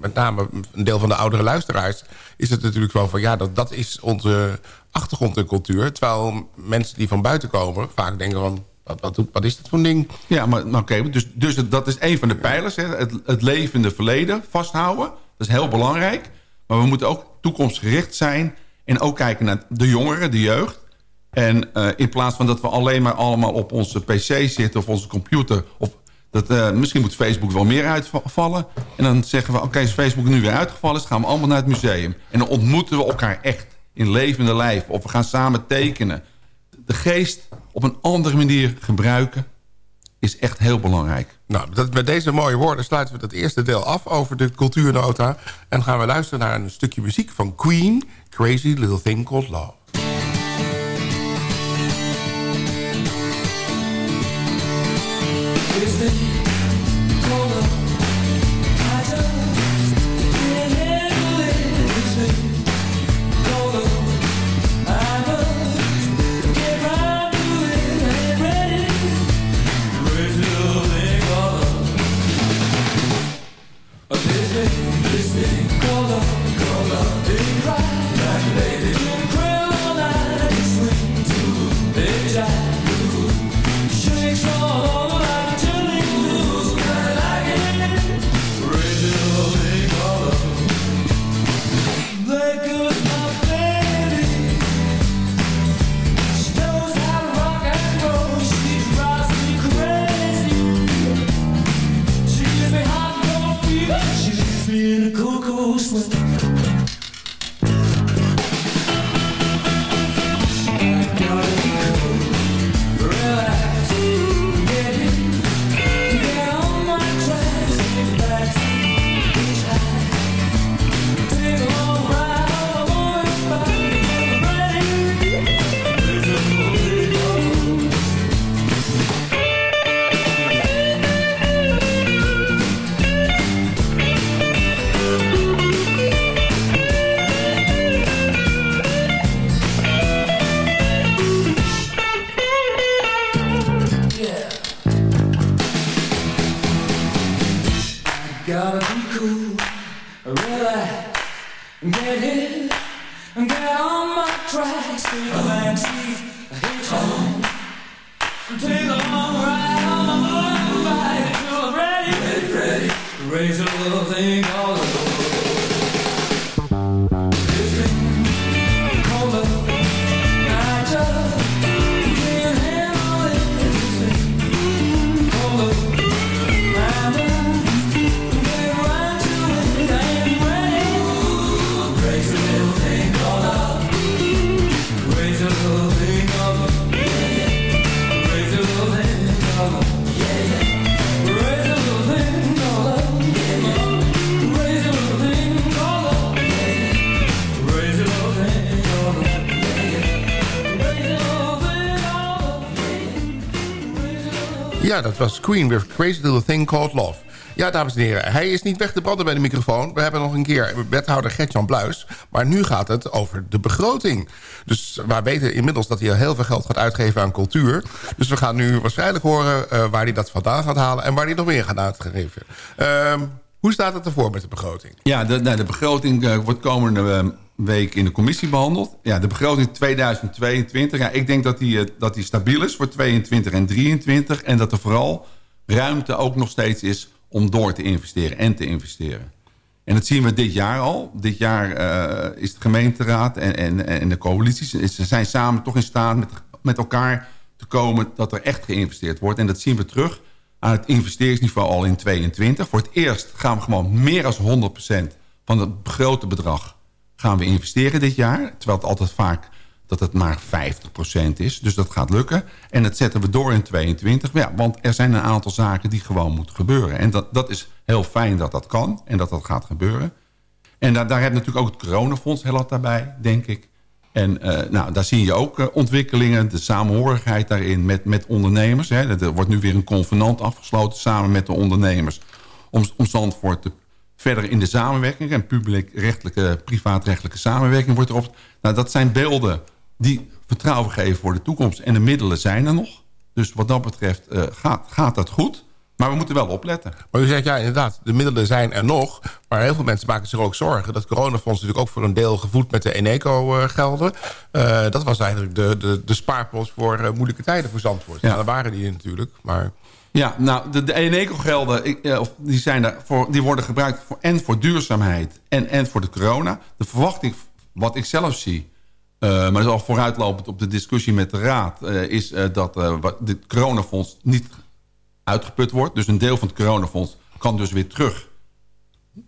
met name een deel van de oudere luisteraars... is het natuurlijk wel van, ja, dat, dat is onze achtergrond en cultuur. Terwijl mensen die van buiten komen vaak denken van... Wat, wat, wat is dat voor een ding? Ja, maar oké, dus, dus dat is een van de pijlers. Hè, het, het levende verleden vasthouden. Dat is heel belangrijk. Maar we moeten ook toekomstgericht zijn. En ook kijken naar de jongeren, de jeugd. En eh, in plaats van dat we alleen maar allemaal op onze pc zitten... of onze computer... Of dat, eh, misschien moet Facebook wel meer uitvallen. En dan zeggen we, oké, als Facebook nu weer uitgevallen is... gaan we allemaal naar het museum. En dan ontmoeten we elkaar echt in levende lijf. Of we gaan samen tekenen. De geest op een andere manier gebruiken is echt heel belangrijk. Nou, dat, met deze mooie woorden sluiten we dat eerste deel af over de cultuurnota. En gaan we luisteren naar een stukje muziek van Queen, Crazy Little Thing Called Love. shine. Ja, dat was Queen with Crazy Little Thing Called Love. Ja, dames en heren, hij is niet weg te branden bij de microfoon. We hebben nog een keer wethouder Gertjan Bluis. Maar nu gaat het over de begroting. Dus we weten inmiddels dat hij al heel veel geld gaat uitgeven aan cultuur. Dus we gaan nu waarschijnlijk horen eh, waar hij dat vandaan gaat halen... en waar hij nog meer gaat uitgeven. Ehm, hoe staat het ervoor met de begroting? Ja, de, nou, de begroting eh, wordt komende eh, week in de commissie behandeld. Ja, de begroting 2022, ja, ik denk dat die, eh, dat die stabiel is voor 22 en 23... en dat er vooral ruimte ook nog steeds is om door te investeren en te investeren. En dat zien we dit jaar al. Dit jaar eh, is de gemeenteraad en, en, en de coalities... ze zijn samen toch in staat met, met elkaar te komen... dat er echt geïnvesteerd wordt. En dat zien we terug aan het investeringsniveau al in 22. Voor het eerst gaan we gewoon meer dan 100% van het grote bedrag... gaan we investeren dit jaar. Terwijl het altijd vaak dat het maar 50% is. Dus dat gaat lukken. En dat zetten we door in 22. Ja, want er zijn een aantal zaken die gewoon moeten gebeuren. En dat, dat is heel fijn dat dat kan en dat dat gaat gebeuren. En daar, daar je natuurlijk ook het coronafonds heel wat daarbij, denk ik. En eh, nou, daar zie je ook eh, ontwikkelingen, de samenhorigheid daarin met, met ondernemers. Hè. Er wordt nu weer een convenant afgesloten samen met de ondernemers... om, om Zandvoort te, verder in de samenwerking... en publiek-rechtelijke, privaatrechtelijke samenwerking wordt erop... Nou, dat zijn beelden die vertrouwen geven voor de toekomst. En de middelen zijn er nog. Dus wat dat betreft eh, gaat, gaat dat goed. Maar we moeten wel opletten. Maar u zegt, ja, inderdaad, de middelen zijn er nog. Maar heel veel mensen maken zich ook zorgen. Dat coronafonds natuurlijk ook voor een deel gevoed met de Eneco-gelden. Eh, dat was eigenlijk de, de, de spaarpost voor eh, moeilijke tijden voor Zandvoort. Ja. daar waren die natuurlijk, maar... Ja, nou, de, de Eneco-gelden eh, of die, zijn daar voor, die worden gebruikt voor, en voor duurzaamheid en, en voor de corona. De verwachting, wat ik zelf zie... Uh, maar dat is al vooruitlopend op de discussie met de Raad... Is dat dit coronafonds niet uitgeput wordt. Dus een deel van het coronafonds kan dus weer terug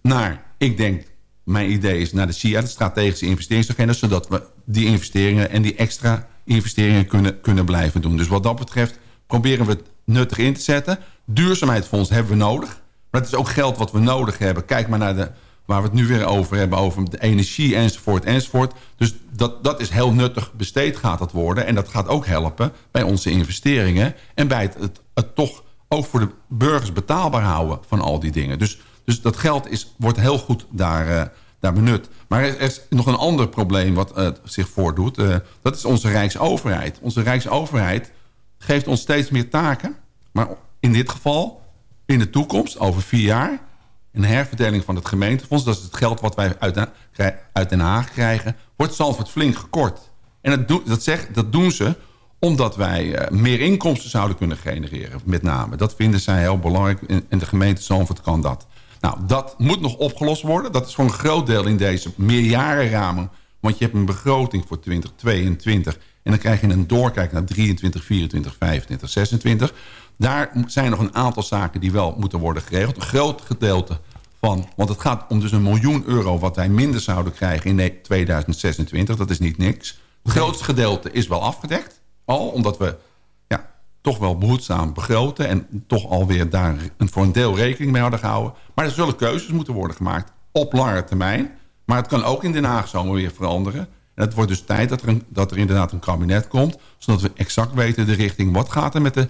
naar... ik denk, mijn idee is naar de CIA, de strategische investeringsagenda... zodat we die investeringen en die extra investeringen kunnen, kunnen blijven doen. Dus wat dat betreft proberen we het nuttig in te zetten. Duurzaamheidsfonds hebben we nodig. Maar het is ook geld wat we nodig hebben. Kijk maar naar de, waar we het nu weer over hebben... over de energie enzovoort enzovoort. Dus dat, dat is heel nuttig besteed gaat dat worden. En dat gaat ook helpen bij onze investeringen... en bij het, het, het toch ook voor de burgers betaalbaar houden van al die dingen. Dus, dus dat geld is, wordt heel goed daar, eh, daar benut. Maar er, is nog een ander probleem wat eh, zich voordoet. Eh, dat is onze Rijksoverheid. Onze Rijksoverheid geeft ons steeds meer taken. Maar in dit geval, in de toekomst, over vier jaar... een herverdeling van het gemeentefonds... dat is het geld wat wij uit, uit Den Haag krijgen... wordt Zandvoort flink gekort. En dat, dat, dat doen ze omdat wij eh, meer inkomsten zouden kunnen genereren, met name. Dat vinden zij heel belangrijk en de gemeente Zandvoort kan dat. Nou, dat moet nog opgelost worden. Dat is voor een groot deel in deze meerjarenramen. Want je hebt een begroting voor 2022... en dan krijg je een doorkijk naar 23, 24, 25, 26. Daar zijn nog een aantal zaken die wel moeten worden geregeld. Een groot gedeelte van... want het gaat om dus een miljoen euro... wat wij minder zouden krijgen in 2026. Dat is niet niks. Het grootste gedeelte is wel afgedekt. Al omdat we ja, toch wel behoedzaam begroten... en toch alweer daar een, voor een deel rekening mee hadden gehouden. Maar er zullen keuzes moeten worden gemaakt op lange termijn. Maar het kan ook in Den Haag zomaar weer veranderen. En het wordt dus tijd dat er, een, dat er inderdaad een kabinet komt... zodat we exact weten de richting. Wat gaat er met de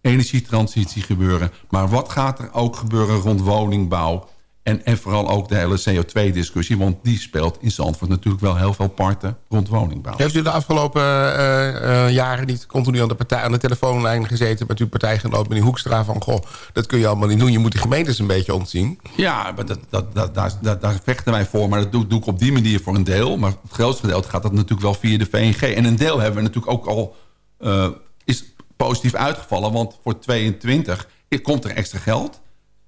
energietransitie gebeuren? Maar wat gaat er ook gebeuren rond woningbouw... En, en vooral ook de hele CO2-discussie... want die speelt in Zandvoort natuurlijk wel heel veel parten rond woningbouw. Heeft u de afgelopen eh, eh, jaren niet continu aan de, partij, aan de telefoonlijn gezeten... met uw partijgenoot, meneer Hoekstra, van... goh, dat kun je allemaal niet doen, je moet die gemeentes een beetje ontzien? Ja, maar dat, dat, dat, daar, daar, daar vechten wij voor. Maar dat doe, doe ik op die manier voor een deel. Maar het grootste gedeelte gaat dat natuurlijk wel via de VNG. En een deel hebben we natuurlijk ook al... eh, is positief uitgevallen. Want voor 22 komt er extra geld.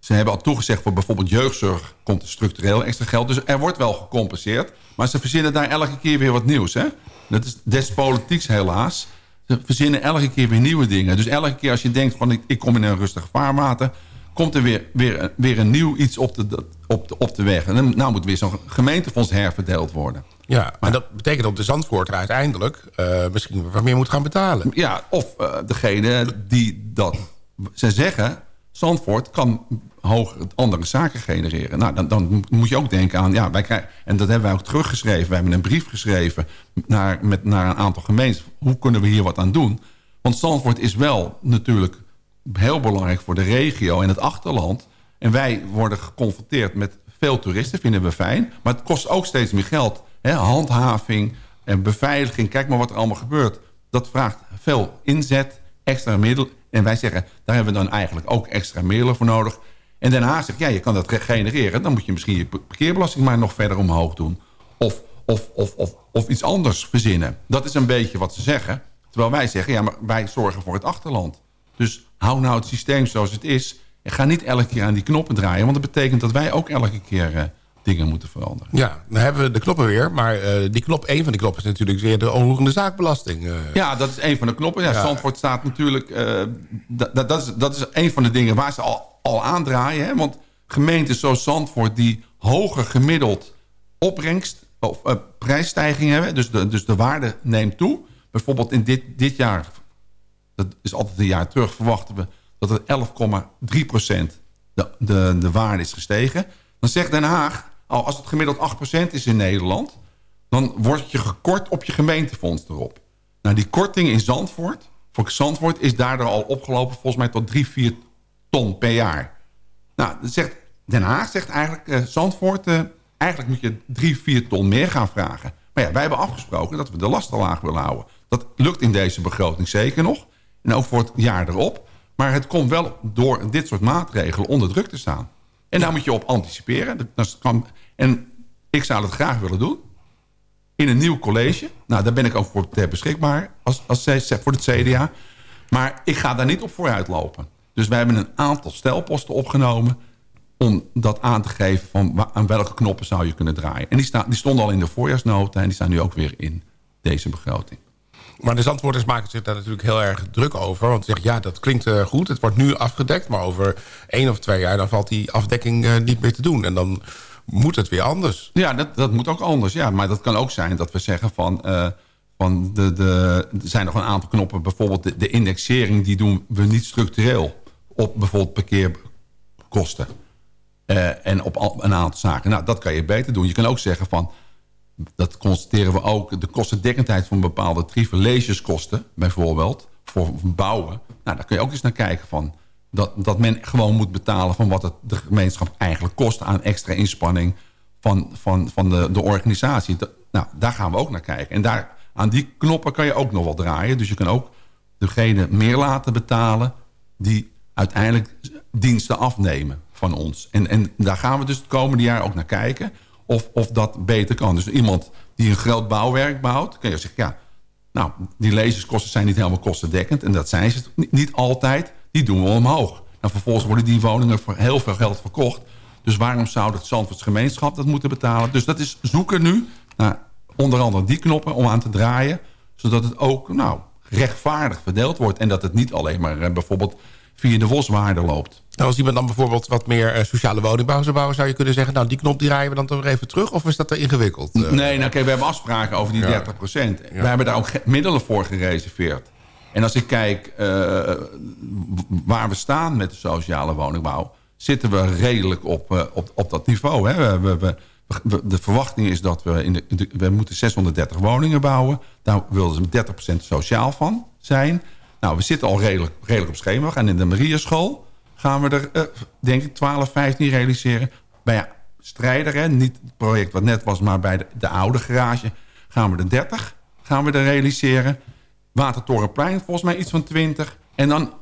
Ze hebben al toegezegd voor bijvoorbeeld jeugdzorg... komt er structureel extra geld. Dus er wordt wel gecompenseerd. Maar ze verzinnen daar elke keer weer wat nieuws. Hè? Dat is des politieks helaas. Ze verzinnen elke keer weer nieuwe dingen. Dus elke keer als je denkt van ik, ik kom in een rustig vaarwater... komt er weer, weer, weer een nieuw iets op de, op de, op de weg. En dan nou moet weer zo'n gemeentefonds herverdeeld worden. Ja, maar dat betekent dat de Zandvoorter uiteindelijk... eh, misschien wat meer moet gaan betalen. Ja, of eh, degene die dat... Ze zeggen, Zandvoort kan hoger andere zaken genereren. Nou, dan, dan moet je ook denken aan... Ja, wij krijgen, en dat hebben wij ook teruggeschreven. We hebben een brief geschreven naar, met, naar een aantal gemeentes. Hoe kunnen we hier wat aan doen? Want Zandvoort is wel natuurlijk heel belangrijk voor de regio en het achterland. En wij worden geconfronteerd met veel toeristen, vinden we fijn. Maar het kost ook steeds meer geld. Hè? Handhaving en beveiliging. Kijk maar wat er allemaal gebeurt. Dat vraagt veel inzet, extra middelen. En wij zeggen, daar hebben we dan eigenlijk ook extra middelen voor nodig. En daarna zegt, ja, je kan dat genereren. Dan moet je misschien je parkeerbelasting maar nog verder omhoog doen. Of, of, of, of, of iets anders verzinnen. Dat is een beetje wat ze zeggen. Terwijl wij zeggen, ja, maar wij zorgen voor het achterland. Dus hou nou het systeem zoals het is. En ga niet elke keer aan die knoppen draaien. Want dat betekent dat wij ook elke keer eh, dingen moeten veranderen. Ja, dan hebben we de knoppen weer. Maar eh, die knop, één van die knoppen is natuurlijk weer de onroerende zaakbelasting. eh. Ja, dat is een van de knoppen. Ja, Ja. Zandvoort staat natuurlijk... eh, dat, dat, is, dat is een van de dingen waar ze al, al aandraaien. Hè? Want gemeentes zoals Zandvoort... die hoger gemiddeld opbrengst of prijsstijging hebben... Dus de, dus de waarde neemt toe. Bijvoorbeeld in dit, dit jaar... dat is altijd een jaar terug... verwachten we dat het 11,3 procent de, de, de waarde is gestegen. Dan zegt Den Haag... Oh, als het gemiddeld 8 procent is in Nederland... dan word je gekort op je gemeentefonds erop. Nou, die korting in Zandvoort, voor Zandvoort... is daardoor al opgelopen volgens mij tot 3, 4 ton per jaar. Nou, zegt, Den Haag zegt eigenlijk... eh, Zandvoort, eh, eigenlijk moet je 3, 4 ton meer gaan vragen. Maar ja, wij hebben afgesproken dat we de lasten laag willen houden. Dat lukt in deze begroting zeker nog. En ook voor het jaar erop. Maar het komt wel door dit soort maatregelen onder druk te staan. En daar moet je op anticiperen. Dat- dat kan, en ik zou dat graag willen doen in een nieuw college. Nou, daar ben ik ook voor ter beschikbaar als, als, voor het CDA. Maar ik ga daar niet op vooruit lopen. Dus wij hebben een aantal stelposten opgenomen... om dat aan te geven van aan welke knoppen zou je kunnen draaien. En die, staan, die stonden al in de voorjaarsnota... en die staan nu ook weer in deze begroting. Maar de Zandvoorters maken zich daar natuurlijk heel erg druk over. Want ze zeggen, ja, dat klinkt eh, goed. Het wordt nu afgedekt. Maar over één of twee jaar dan valt die afdekking eh, niet meer te doen. En dan moet het weer anders. Ja, dat, dat moet ook anders. Ja, maar dat kan ook zijn dat we zeggen van... eh, van de, de, er zijn nog een aantal knoppen. Bijvoorbeeld de, de indexering, die doen we niet structureel. Op bijvoorbeeld parkeerkosten. En op een aantal zaken. Nou, dat kan je beter doen. Je kan ook zeggen van... Dat constateren we ook. De kostendekkendheid van bepaalde tarieven. Leeserskosten bijvoorbeeld. Voor bouwen. Nou, daar kun je ook eens naar kijken van... Dat, dat men gewoon moet betalen van wat het de gemeenschap eigenlijk kost... aan extra inspanning van, van, van de, de organisatie. Nou, daar gaan we ook naar kijken. En daar, aan die knoppen kan je ook nog wel draaien. Dus je kan ook degene meer laten betalen... die uiteindelijk diensten afnemen van ons. En, en daar gaan we dus het komende jaar ook naar kijken... of, of dat beter kan. Dus iemand die een groot bouwwerk bouwt... kun je zeggen, ja, nou, die lezerskosten zijn niet helemaal kostendekkend. En dat zijn ze niet, altijd. Die doen we omhoog. Nou, vervolgens worden die woningen voor heel veel geld verkocht. Dus waarom zou het Zandvoorts gemeenschap dat moeten betalen? Dus dat is zoeken nu naar onder andere die knoppen om aan te draaien. Zodat het ook nou, rechtvaardig verdeeld wordt. En dat het niet alleen maar eh, bijvoorbeeld via de WOS-waarde loopt. Nou, als iemand dan bijvoorbeeld wat meer eh, sociale woningbouw zou bouwen... zou je kunnen zeggen, nou, die knop die draaien we dan toch even terug? Of is dat te ingewikkeld? Eh, Nee, nou, kijk, we hebben afspraken over die Ja. 30% We hebben daar ook middelen voor gereserveerd. En als ik kijk eh, waar we staan met de sociale woningbouw... zitten we redelijk op, op, op dat niveau. Hè. We, we, de verwachting is dat we... In de, we moeten 630 woningen bouwen. Daar wilden ze 30% sociaal van zijn. Nou, we zitten al redelijk, redelijk op schema. We gaan in de Mariaschool gaan we er, eh, denk ik, 12, 15 realiseren. Bij ja, Strijder, hè, niet het project wat net was... maar bij de, de oude garage gaan we er 30 gaan we er realiseren. Watertorenplein volgens mij iets van 20. En dan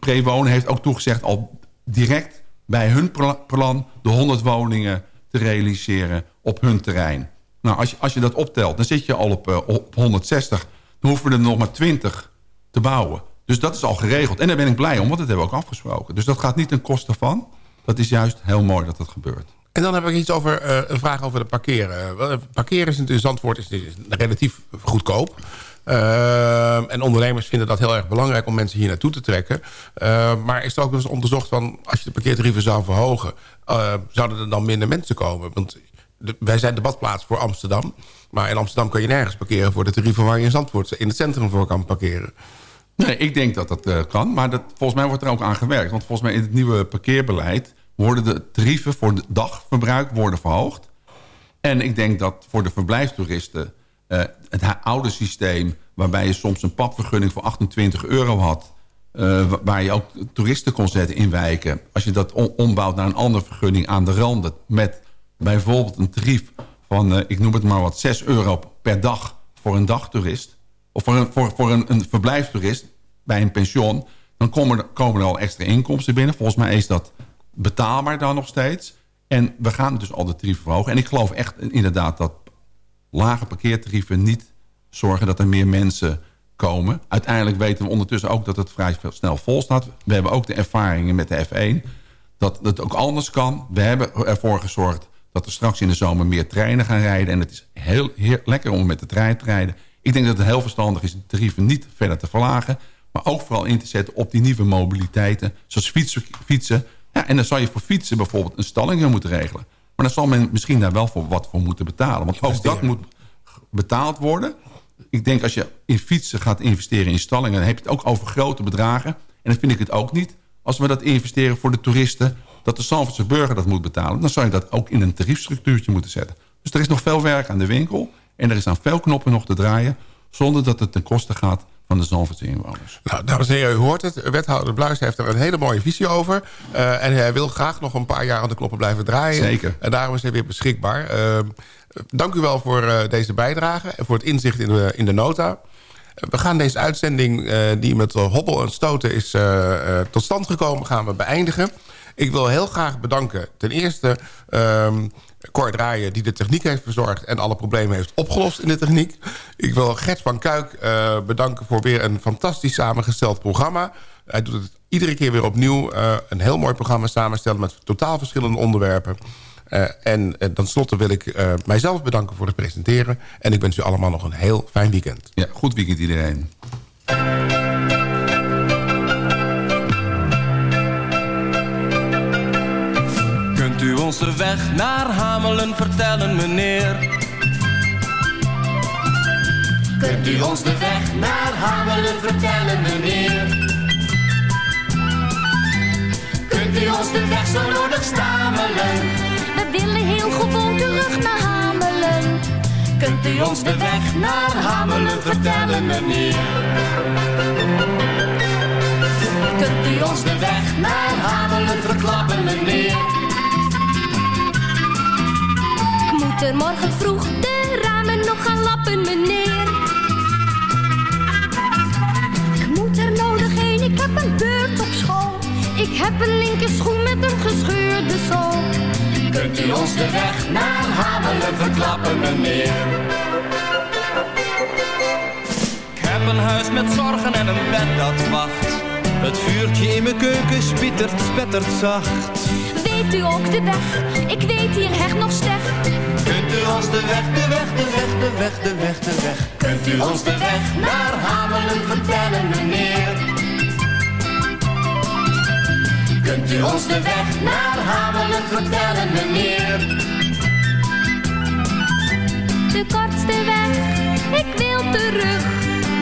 Prewonen heeft ook toegezegd... al direct bij hun pla- plan de 100 woningen te realiseren op hun terrein. Nou, als je, als je dat optelt, dan zit je al op, eh, op 160. Dan hoeven we er nog maar 20 te bouwen. Dus dat is al geregeld. En daar ben ik blij om, want dat hebben we ook afgesproken. Dus dat gaat niet ten koste van. Dat is juist heel mooi dat dat gebeurt. En dan heb ik iets over eh, een vraag over de parkeren. Eh, Parkeren is in Zandvoort is, relatief goedkoop. Eh, en ondernemers vinden dat heel erg belangrijk om mensen hier naartoe te trekken. Maar is er ook eens onderzocht van als je de parkeertarieven zou verhogen... zouden er dan minder mensen komen? Want wij zijn de badplaats voor Amsterdam. Maar in Amsterdam kan je nergens parkeren voor de tarieven waar je in Zandvoort in het centrum voor kan parkeren. Nee, ik denk dat dat eh, kan. Maar dat, volgens mij wordt er ook aan gewerkt. Want volgens mij in het nieuwe parkeerbeleid... worden de tarieven voor het dagverbruik worden verhoogd. En ik denk dat voor de verblijfstoeristen... eh, het oude systeem... waarbij je soms een papvergunning voor 28 euro had... eh, wa- waar je ook toeristen kon zetten in wijken... als je dat om- ombouwt naar een andere vergunning aan de randen... met bijvoorbeeld een tarief van, ik noem het maar wat... 6 euro per dag voor een dagtoerist... of voor een, voor, voor een, een verblijfstoerist bij een pension... dan komen er, komen er al extra inkomsten binnen. Volgens mij is dat betaalbaar dan nog steeds. En we gaan dus al de tarieven verhogen. En ik geloof echt inderdaad dat lage parkeertarieven niet zorgen dat er meer mensen komen. Uiteindelijk weten we ondertussen ook dat het vrij snel vol staat. We hebben ook de ervaringen met de F1 dat het ook anders kan. We hebben ervoor gezorgd dat er straks in de zomer meer treinen gaan rijden. En het is heel, heel lekker om met de trein te rijden. Ik denk dat het heel verstandig is de tarieven niet verder te verlagen. Maar ook vooral in te zetten op die nieuwe mobiliteiten. Zoals fietsen. fietsen. Ja, en dan zou je voor fietsen bijvoorbeeld een stalling moeten regelen. Maar dan zal men misschien daar wel voor wat voor moeten betalen. Want ook dat moet betaald worden. Ik denk als je in fietsen gaat investeren in stallingen... dan heb je het ook over grote bedragen. En dan vind ik het ook niet als we dat investeren voor de toeristen... dat de Zandvoortse burger dat moet betalen. Dan zou je dat ook in een tariefstructuurtje moeten zetten. Dus er is nog veel werk aan de winkel. En er is aan veel knoppen nog te draaien... zonder dat het ten koste gaat van de Zandvoortse inwoners. Nou, dames en heren, u hoort het. Wethouder Bluis heeft er een hele mooie visie over. Eh, en hij wil graag nog een paar jaar aan de knoppen blijven draaien. Zeker. En daarom is hij weer beschikbaar. Eh, dank u wel voor eh, deze bijdrage en voor het inzicht in de, in de nota. We gaan deze uitzending, die met hobbel en stoten is tot stand gekomen, gaan we beëindigen. Ik wil heel graag bedanken ten eerste ehm Cor Draaien... die de techniek heeft verzorgd en alle problemen heeft opgelost in de techniek. Ik wil Gert van Kuik eh, bedanken voor weer een fantastisch samengesteld programma. Hij doet het iedere keer weer opnieuw. eh, een heel mooi programma samenstellen met totaal verschillende onderwerpen. Eh, en eh, tenslotte wil ik mijzelf bedanken voor het presenteren. En ik wens u allemaal nog een heel fijn weekend. Ja, goed weekend iedereen. Kunt u ons de weg naar Hamelen vertellen, meneer? Kunt u ons de weg naar Hamelen vertellen, meneer? Kunt u ons de weg zo nodig stamelen? We willen heel gewoon terug naar Hamelen. Kunt u ons de weg naar Hamelen vertellen, meneer? Kunt u ons de weg naar Hamelen verklappen, meneer? Er morgen vroeg de ramen nog gaan lappen, meneer. Ik moet er nodig heen, ik heb een beurt op school. Ik heb een linker schoen met een gescheurde zool. Kunt u ons de weg naar Hamelen verklappen, meneer? Ik heb een huis met zorgen en een bed dat wacht. Het vuurtje in mijn keuken spittert, spettert zacht. Weet u ook de weg? Ik weet hier echt nog slecht. Kunt u ons de weg, de weg, de weg, de weg, de weg, de weg. Kunt u ons de weg naar Hamelen vertellen, meneer? Kunt u ons de weg naar Hamelen vertellen, meneer? De kortste weg, ik wil terug.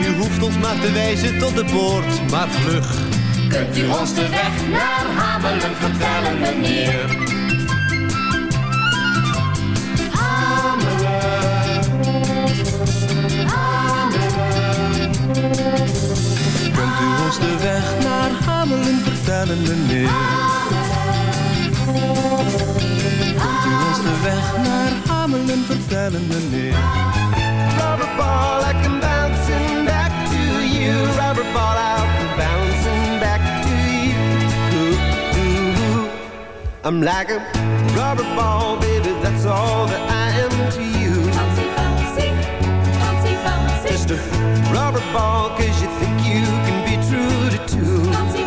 U hoeft ons maar te wijzen tot de poort, maar vlug. Kunt u ons de weg naar Hamelen vertellen, meneer? Hamelen, Hamelen. Kunt u ons de weg naar Hamelen vertellen, meneer? Kunt u ons de weg naar Hamelen vertellen, meneer? Rubber ball, I come bouncing back to you. Rubber ball out and I'm like a rubber ball, baby, that's all that I am to you. Bouncy, bouncy, bouncy, bouncy. Just a rubber ball, cause you think you can be true to two. Bouncy,